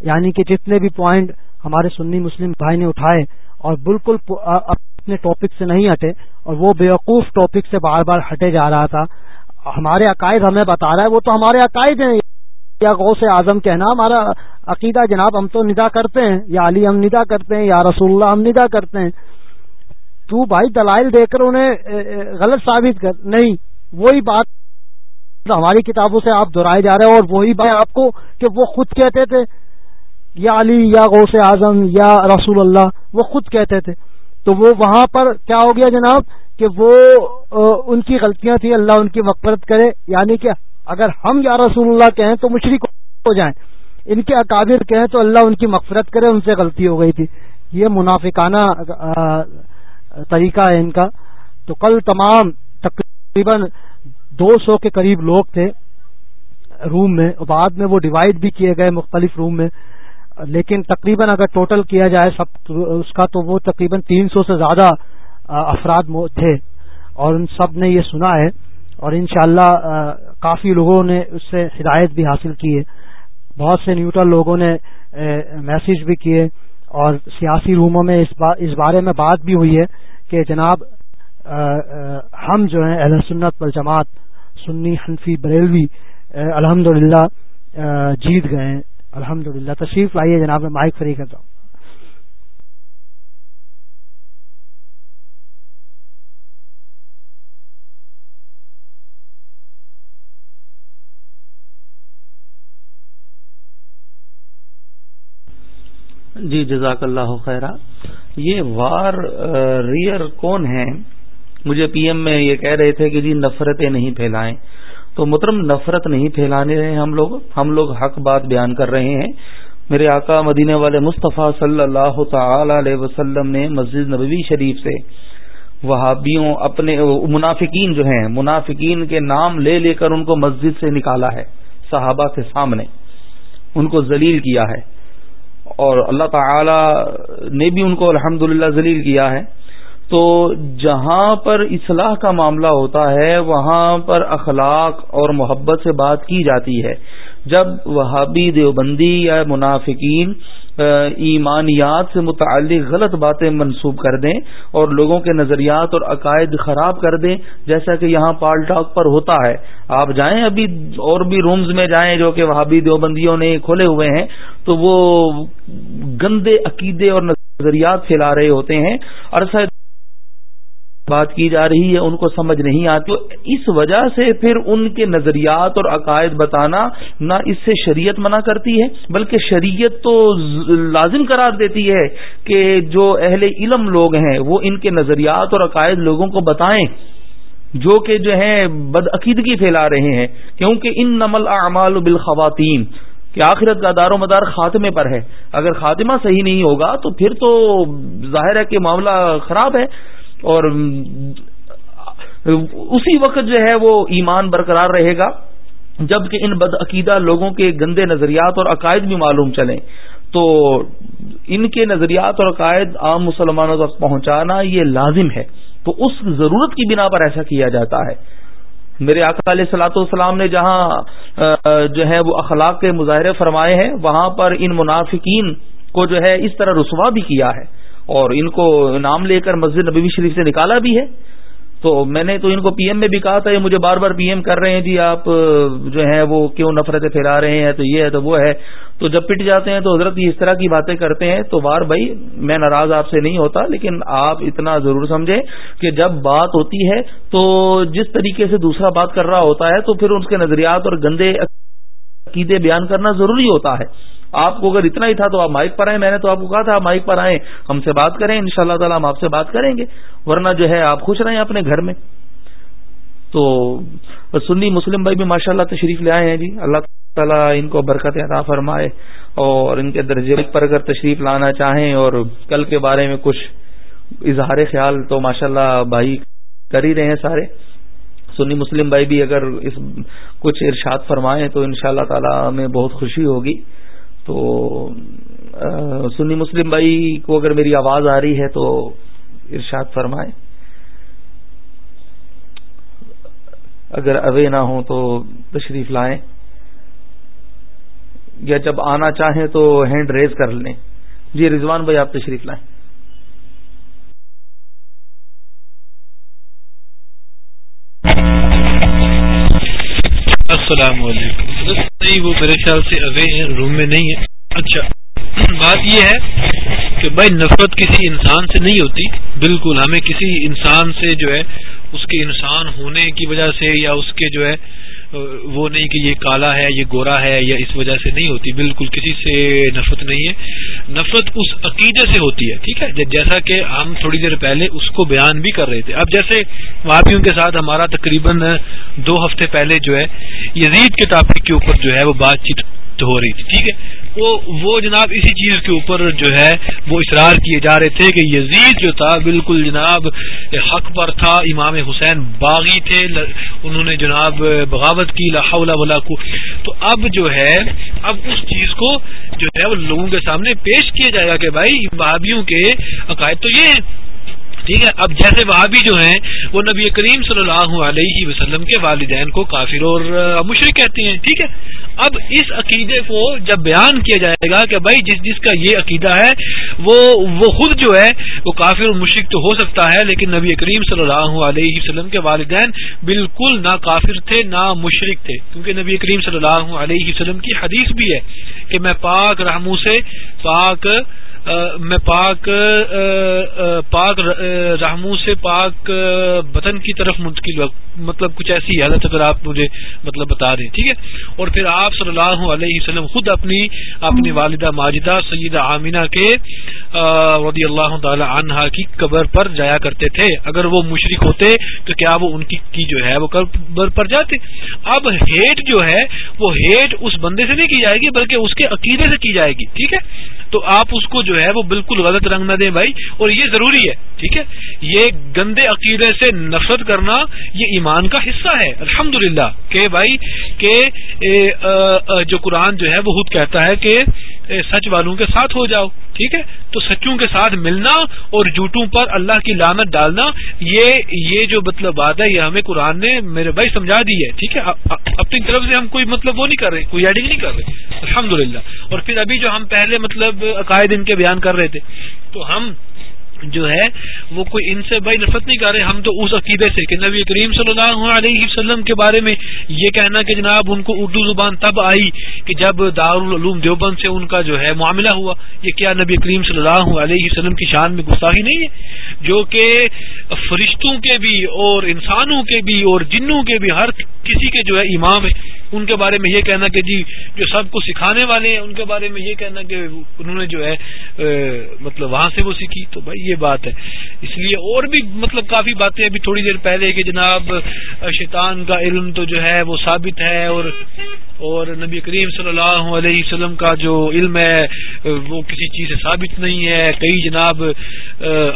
یعنی کہ جتنے بھی پوائنٹ ہمارے سنی مسلم بھائی نے اٹھائے اور بالکل اپنے ٹاپک سے نہیں ہٹے اور وہ بیوقوف ٹاپک سے بار بار ہٹے جا رہا تھا۔ ہمارے عقائد ہمیں بتا رہا ہے، وہ تو ہمارے عقائد ہیں۔ یا غو سے اعظم کہنا، ہمارا عقیدہ جناب ہم تو ندا کرتے ہیں، یا علی ہم ندا کرتے ہیں، یا رسول اللہ ہم ندا کرتے ہیں۔ تو بھائی دلائل دے کر انہیں غلط ثابت کر، نہیں۔ وہی بات ہماری کتابوں سے آپ دہرائے جا رہے ہیں اور وہی بات آپ کو کہ وہ خود کہتے تھے، یا علی، یا غوث اعظم، یا رسول اللہ، وہ خود کہتے تھے۔ تو وہ وہاں پر کیا ہو گیا جناب؟ کہ وہ ان کی غلطیاں تھیں، اللہ ان کی مقبرت کرے۔ یعنی کہ اگر ہم یا رسول اللہ کہیں تو مشرق ہو جائیں۔ ان کے اکابر کہیں تو اللہ ان کی مغفرت کرے، ان سے غلطی ہو گئی تھی۔ یہ منافقانہ طریقہ ہے ان کا۔ تو کل تمام تقریب تقریباً دو سو کے قریب لوگ تھے روم میں، بعد میں وہ ڈیوائڈ بھی کیے گئے مختلف روم میں، لیکن تقریباً اگر ٹوٹل کیا جائے سب اس کا تو وہ تقریباً تین سو سے زیادہ افراد تھے، اور ان سب نے یہ سنا ہے، اور انشاءاللہ کافی لوگوں نے اس سے ہدایت بھی حاصل کی ہے۔ بہت سے نیوٹرل لوگوں نے میسج بھی کیے، اور سیاسی روموں میں اس بارے میں بات بھی ہوئی ہے کہ جناب ہم جو ہیں اہل سنت پر جماعت سنی، حنفی، بریلوی الحمد جیت گئے ہیں۔ الحمد تشریف لائیے جناب، میں مائک فری کرتا ہوں۔ جی جزاک اللہ خیرہ۔ یہ وار ریئر کون ہے مجھے پی ایم میں یہ کہہ رہے تھے کہ جی نفرتیں نہیں پھیلائیں۔ تو مترم نفرت نہیں پھیلانے رہے ہم لوگ۔ ہم لوگ حق بات بیان کر رہے ہیں۔ میرے آقا مدینے والے مصطفیٰ صلی اللہ تعالی علیہ وسلم نے مسجد نبوی شریف سے وہابیوں اپنے منافقین جو ہیں، منافقین کے نام لے لے کر ان کو مسجد سے نکالا ہے، صحابہ کے سامنے۔ ان کو ذلیل کیا ہے۔ اور اللہ تعالی نے بھی ان کو الحمد للہ ذلیل کیا ہے۔ تو جہاں پر اصلاح کا معاملہ ہوتا ہے، وہاں پر اخلاق اور محبت سے بات کی جاتی ہے۔ جب وہابی دیوبندی یا منافقین ایمانیات سے متعلق غلط باتیں منسوب کر دیں اور لوگوں کے نظریات اور عقائد خراب کر دیں، جیسا کہ یہاں پال ٹاک پر ہوتا ہے۔ آپ جائیں ابھی اور بھی رومز میں جائیں جو کہ وہابی دیوبندیوں نے کھولے ہوئے ہیں، تو وہ گندے عقیدے اور نظریات پھیلا رہے ہوتے ہیں۔ عرصہ بات کی جا رہی ہے، ان کو سمجھ نہیں آتی، اس وجہ سے پھر ان کے نظریات اور عقائد بتانا نہ اس سے شریعت منع کرتی ہے، بلکہ شریعت تو لازم قرار دیتی ہے کہ جو اہل علم لوگ ہیں، وہ ان کے نظریات اور عقائد لوگوں کو بتائیں، جو کہ جو ہے بدعقیدگی پھیلا رہے ہیں۔ کیونکہ ان نمل اعمال بالخواتین کہ آخرت کا دار و مدار خاتمے پر ہے۔ اگر خاتمہ صحیح نہیں ہوگا تو پھر تو ظاہر ہے کہ معاملہ خراب ہے۔ اور اسی وقت جو ہے وہ ایمان برقرار رہے گا، جبکہ ان بدعقیدہ لوگوں کے گندے نظریات اور عقائد بھی معلوم چلیں۔ تو ان کے نظریات اور عقائد عام مسلمانوں تک پہنچانا یہ لازم ہے۔ تو اس ضرورت کی بنا پر ایسا کیا جاتا ہے۔ میرے آقا علیہ سلاۃ والسلام نے جہاں جو ہے وہ اخلاق کے مظاہرے فرمائے ہیں، وہاں پر ان منافقین کو جو ہے اس طرح رسوا بھی کیا ہے۔ اور ان کو نام لے کر مسجد نبی شریف سے نکالا بھی ہے۔ تو میں نے تو ان کو پی ایم میں بھی کہا تھا، یہ مجھے بار بار پی ایم کر رہے ہیں جی آپ جو ہیں وہ کیوں نفرتیں پھیلا رہے ہیں؟ تو یہ ہے، تو وہ ہے۔ تو جب پٹ جاتے ہیں تو حضرت اس طرح کی باتیں کرتے ہیں تو بار بھائی، میں ناراض آپ سے نہیں ہوتا، لیکن آپ اتنا ضرور سمجھیں کہ جب بات ہوتی ہے تو جس طریقے سے دوسرا بات کر رہا ہوتا ہے تو پھر اس کے نظریات اور گندے عقیدے بیان کرنا ضروری ہوتا ہے۔ آپ کو اگر اتنا ہی تھا تو آپ مائک پر آئیں، میں نے تو آپ کو کہا تھا آپ مائک پر آئیں، ہم سے بات کریں ان شاء اللہ تعالیٰ ہم آپ سے بات کریں گے۔ ورنہ جو ہے آپ خوش رہیں اپنے گھر میں۔ تو سنی مسلم بھائی بھی ماشاء اللہ تشریف لے آئے ہیں جی۔ اللہ تعالیٰ ان کو برکت عطا فرمائے اور ان کے درجے پر اگر تشریف لانا چاہیں اور کل کے بارے میں کچھ اظہار خیال تو ماشاء اللہ بھائی کر ہی رہے ہیں سارے۔ سنی مسلم بھائی بھی اگر اس کچھ ارشاد فرمائیں تو ان شاء اللہ تعالی ہمیں بہت خوشی ہوگی۔ تو سنی مسلم بھائی کو اگر میری آواز آ رہی ہے تو ارشاد فرمائے اگر اوے نہ ہوں تو تشریف لائیں۔ یا جب آنا چاہیں تو ہینڈ ریز کر لیں۔ جی رضوان بھائی، آپ تشریف لائیں۔ السلام علیکم۔ نہیں، وہ میرے خیال سے اوے ہیں روم میں نہیں ہے اچھا بات یہ ہے کہ بھائی نفرت کسی انسان سے نہیں ہوتی۔ بالکل، ہمیں کسی انسان سے جو ہے، اس کے انسان ہونے کی وجہ سے یا اس کے جو ہے وہ نہیں کہ یہ کالا ہے، یہ گورا ہے یا اس وجہ سے نہیں ہوتی، بالکل کسی سے نفرت نہیں ہے۔ نفرت اس عقیدے سے ہوتی ہے، ٹھیک ہے؟ جیسا کہ ہم تھوڑی دیر پہلے اس کو بیان بھی کر رہے تھے۔ اب جیسے واپیوں کے ساتھ ہمارا تقریباً دو ہفتے پہلے جو ہے، یزید کے ٹاپک کے اوپر جو ہے وہ بات چیت ہو رہی تھی، ٹھیک ہے؟ وہ وہ جناب اسی چیز کے اوپر جو ہے وہ اصرار کیے جا رہے تھے کہ یزید جو تھا بالکل جناب حق پر تھا، امام حسین باغی تھے انہوں نے جناب بغاوت کی ولا کو تو اب جو ہے، اب اس چیز کو جو ہے وہ لوگوں کے سامنے پیش کیا جائے گا کہ بھائی بابیوں کے عقائد تو یہ ہیں۔ ٹھیک ہے؟ اب جیسے وہابی جو ہیں، وہ نبی کریم صلی اللہ علیہ وسلم کے والدین کو کافر اور مشرق کہتے ہیں، ٹھیک ہے؟ اب اس عقیدے کو جب بیان کیا جائے گا کہ بھائی جس جس کا یہ عقیدہ ہے، وہ وہ خود جو ہے، وہ کافر اور مشرق تو ہو سکتا ہے، لیکن نبی کریم صلی اللہ علیہ وسلم کے والدین بالکل نہ کافر تھے، نہ مشرق تھے۔ کیونکہ نبی کریم صلی اللہ علیہ وسلم کی حدیث بھی ہے کہ میں پاک رحموں سے، پاک میں پاک پاک رحموں سے پاک بطن کی طرف منتقل مطلب کچھ ایسی حالت اگر آپ مجھے مطلب بتا دیں، ٹھیک ہے؟ اور پھر آپ صلی اللہ علیہ وسلم خود اپنی اپنی والدہ ماجدہ سیدہ آمینہ کے رضی اللہ تعالی عنہا کی قبر پر جایا کرتے تھے۔ اگر وہ مشرق ہوتے تو کیا وہ ان کی جو ہے وہ قبر پر جاتے؟ اب ہیٹ جو ہے وہ ہیٹ اس بندے سے نہیں کی جائے گی، بلکہ اس کے عقیدے سے کی جائے گی، ٹھیک ہے؟ تو آپ اس کو جو ہے وہ بالکل غلط رنگ نہ دیں بھائی، اور یہ ضروری ہے، ٹھیک ہے؟ یہ گندے عقیدے سے نفرت کرنا یہ ایمان کا حصہ ہے الحمد کہ بھائی، کہ جو قرآن جو ہے وہ خود کہتا ہے کہ سچ والوں کے ساتھ ہو جاؤ، ٹھیک ہے؟ تو سچوں کے ساتھ ملنا اور جھوٹوں پر اللہ کی لانت ڈالنا، یہ یہ جو مطلب بات ہے، یہ ہمیں قرآن نے میرے بھائی سمجھا دی ہے، ٹھیک ہے؟ اپنی طرف سے ہم کوئی مطلب وہ نہیں کر رہے، کوئی ایڈنگ نہیں کر رہے الحمد اور پھر ابھی جو ہم پہلے مطلب عقائد ان کے بیان کر رہے تھے، تو ہم جو ہے وہ کوئی ان سے بھائی نفرت نہیں کر رہے ہم تو اس عقیدے سے کہ نبی کریم صلی اللہ علیہ وسلم کے بارے میں یہ کہنا کہ جناب ان کو اردو زبان تب آئی کہ جب دارالعلوم دیوبند سے ان کا جو ہے معاملہ ہوا، یہ کیا نبی کریم صلی اللہ علیہ وسلم کی شان میں گستاخی نہیں ہے؟ جو کہ فرشتوں کے بھی اور انسانوں کے بھی اور جنوں کے بھی ہر کسی کے جو ہے امام ہے۔ ان کے بارے میں یہ کہنا کہ جی جو سب کو سکھانے والے ہیں، ان کے بارے میں یہ کہنا کہ انہوں نے جو ہے مطلب وہاں سے وہ سیکھی، تو بھائی یہ بات ہے۔ اس لیے اور بھی مطلب کافی باتیں ابھی تھوڑی دیر پہلے کہ جناب شیطان کا علم تو جو ہے، وہ ثابت ہے اور اور نبی کریم صلی اللہ علیہ وسلم کا جو علم ہے، وہ کسی چیز سے ثابت نہیں ہے۔ کئی جناب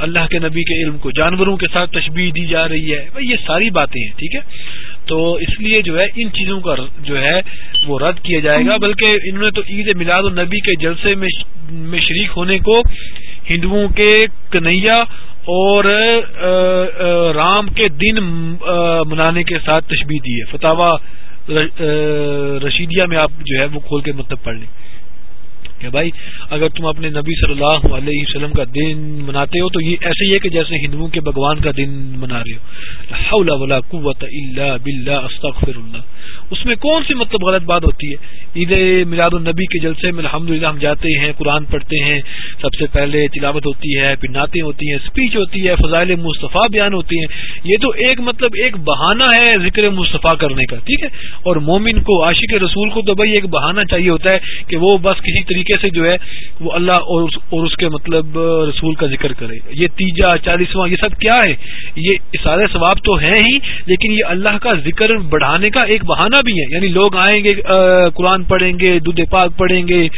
اللہ کے نبی کے علم کو جانوروں کے ساتھ تشبیح دی جا رہی ہے۔ بھائی یہ ساری باتیں ہیں، ٹھیک ہے؟ تو اس لیے جو ہے ان چیزوں کا جو ہے وہ رد کیا جائے گا، بلکہ انہوں نے تو عید میلاد النبی کے جلسے میں شریک ہونے کو ہندوؤں کے کنیا اور رام کے دن منانے کے ساتھ تشبیح دی ہے۔ فتح رشیدیہ میں آپ جو ہے وہ کھول کے مطلب پڑھ لیں۔ کہ بھائی، اگر تم اپنے نبی صلی اللہ علیہ وسلم کا دن مناتے ہو تو یہ ایسے ہی ہے کہ جیسے ہندوؤں کے بھگوان کا دن منا رہے ہو۔ ولا قوت الا باللہ استغفر اللہ اس میں کون سی مطلب غلط بات ہوتی ہے؟ عید میلاد النبی کے جلسے میں الحمد ہم جاتے ہیں، قرآن پڑھتے ہیں، سب سے پہلے تلاوت ہوتی ہے، پھر نعتیں ہوتی ہیں اسپیچ ہوتی ہے، فضائل مصطفیٰ بیان ہوتی ہیں۔ یہ تو ایک مطلب ایک بہانہ ہے ذکر مصطفیٰ کرنے کا، ٹھیک ہے؟ اور مومن کو، عاشق رسول کو تو بھائی ایک بہانہ چاہیے ہوتا ہے کہ وہ بس کسی طریقے سے جو ہے وہ اللہ اور اس کے مطلب رسول کا ذکر کرے۔ یہ تیجا، چالیسواں، یہ سب کیا ہے؟ یہ سارے ثواب تو ہیں ہی، لیکن یہ اللہ کا ذکر بڑھانے کا ایک بہانہ بھی ہے۔ یعنی لوگ آئیں گے قرآن پڑھیں گے، دودھ پاک پڑھیں گے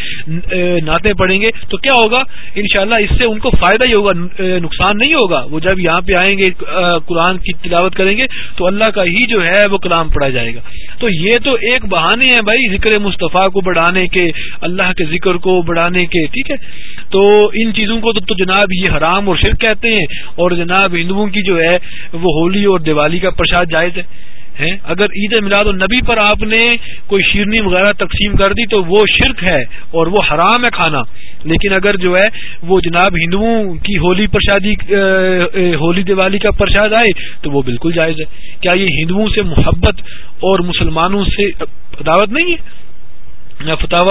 نعتیں پڑھیں گے، تو کیا ہوگا؟ انشاءاللہ اس سے ان کو فائدہ ہی ہوگا نقصان نہیں ہوگا۔ وہ جب یہاں پہ آئیں گے قرآن کی تلاوت کریں گے، تو اللہ کا ہی جو ہے وہ کلام پڑھا جائے گا۔ تو یہ تو ایک بہانے ہیں بھائی ذکر مصطفیٰ کو بڑھانے کے، اللہ کے ذکر کو بڑھانے کے، ٹھیک ہے؟ تو ان چیزوں کو تو جناب یہ حرام اور شرک کہتے ہیں اور جناب ہندوؤں کی جو ہے وہ ہولی اور دیوالی کا پرساد جائز ہے۔ اگر عید میلاد النبی پر آپ نے کوئی شیرنی وغیرہ تقسیم کر دی تو وہ شرک ہے اور وہ حرام ہے کھانا۔ لیکن اگر جو ہے وہ جناب ہندوؤں کی ہولی پرشادی ہولی دیوالی کا پرشاد آئے تو وہ بالکل جائز ہے۔ کیا یہ ہندوؤں سے محبت اور مسلمانوں سے دعوت نہیں ہے؟ فتح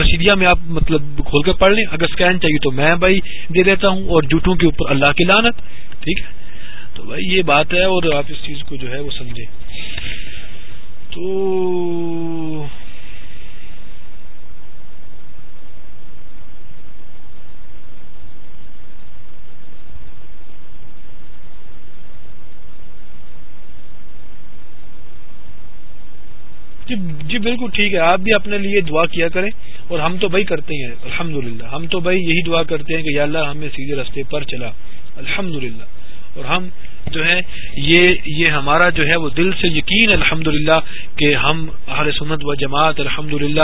رشیدیہ میں آپ مطلب کھول کے پڑھ لیں۔ اگر اسکین چاہیے تو میں بھائی دے دیتا ہوں اور جھوٹوں کے اوپر اللہ کی لانت ٹھیک ہے؟ تو بھائی یہ بات ہے اور آپ اس چیز کو جو ہے وہ سمجھیں۔ تو جی جی بالکل ٹھیک ہے۔ آپ بھی اپنے لیے دعا کیا کریں اور ہم تو بھائی کرتے ہیں۔ الحمد ہم تو بھائی یہی دعا کرتے ہیں کہ یا اللہ ہمیں سیدھے رستے پر چلا۔ الحمد اور ہم جو ہے، یہ یہ ہمارا جو ہے، وہ دل سے یقین الحمد کہ ہم اہل سنت و جماعت الحمد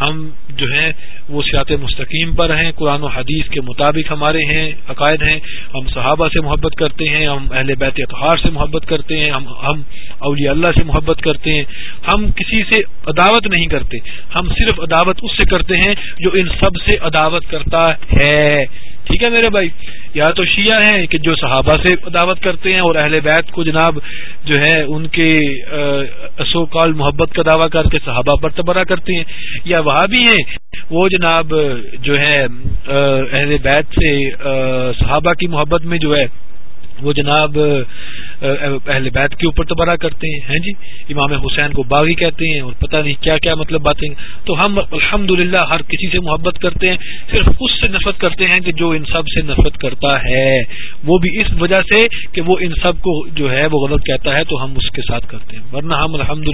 ہم جو ہیں، وہ سیات مستقیم پر ہیں۔ قرآن و حدیث کے مطابق ہمارے ہیں، عقائد ہیں۔ ہم صحابہ سے محبت کرتے ہیں، ہم اہل بیت اتحار سے محبت کرتے ہیں، ہم ہم اولیاء اللہ سے محبت کرتے ہیں۔ ہم کسی سے عداوت نہیں کرتے، ہم صرف عداوت اس سے کرتے ہیں جو ان سب سے عداوت کرتا ہے۔ ٹھیک ہے میرے بھائی؟ یا تو شیعہ ہیں کہ جو صحابہ سے دعوت کرتے ہیں اور اہل بیت کو جناب جو ہے ان کے سو کال محبت کا دعویٰ کر کے صحابہ پر تبرہ کرتے ہیں، یا وہاں بھی ہیں، وہ جناب جو ہے اہل بیت سے صحابہ کی محبت میں جو ہے وہ جناب اہل بیت کے اوپر تبرہ کرتے ہیں ہیں جی؟ امام حسین کو باغی کہتے ہیں اور پتہ نہیں کیا کیا مطلب باتیں۔ تو ہم الحمد ہر کسی سے محبت کرتے ہیں، صرف اس سے نفرت کرتے ہیں کہ جو ان سب سے نفرت کرتا ہے۔ وہ بھی اس وجہ سے کہ وہ ان سب کو جو ہے وہ غلط کہتا ہے تو ہم اس کے ساتھ کرتے ہیں۔ ورنہ ہم الحمد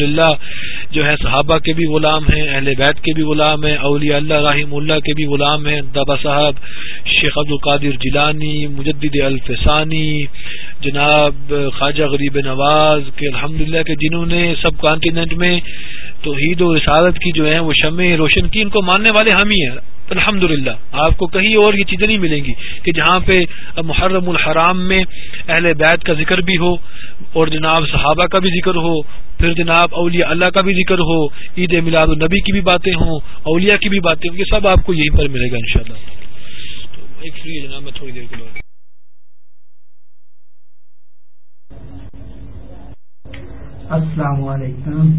جو ہے صحابہ کے بھی غلام ہیں، اہل بیت کے بھی غلام ہیں، اولیاء اللہ رحیم اللہ کے بھی غلام ہیں۔ دابا صاحب، شیخ عبد القادر جیلانی، مجدد الفسانی جناب خواجہ غریب نواز کے الحمد کے جنہوں نے سب کانٹیننٹ میں توحید و رسالت کی جو ہے وہ شمع روشن کی، ان کو ماننے والے ہم ہی ہیں۔ الحمد آپ کو کہیں اور یہ چیزیں نہیں ملیں گی کہ جہاں پہ محرم الحرام میں اہل بیت کا ذکر بھی ہو اور جناب صحابہ کا بھی ذکر ہو، پھر جناب اولیاء اللہ کا بھی ذکر ہو، عید میلاد النبی کی بھی باتیں ہوں، اولیاء کی بھی باتیں ہوں، یہ سب آپ کو یہیں پر ملے گا انشاءاللہ۔ تو ایک فری جناب میں تھوڑی دیر کے بعد السلام علیکم۔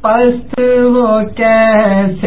پست وہ کیسے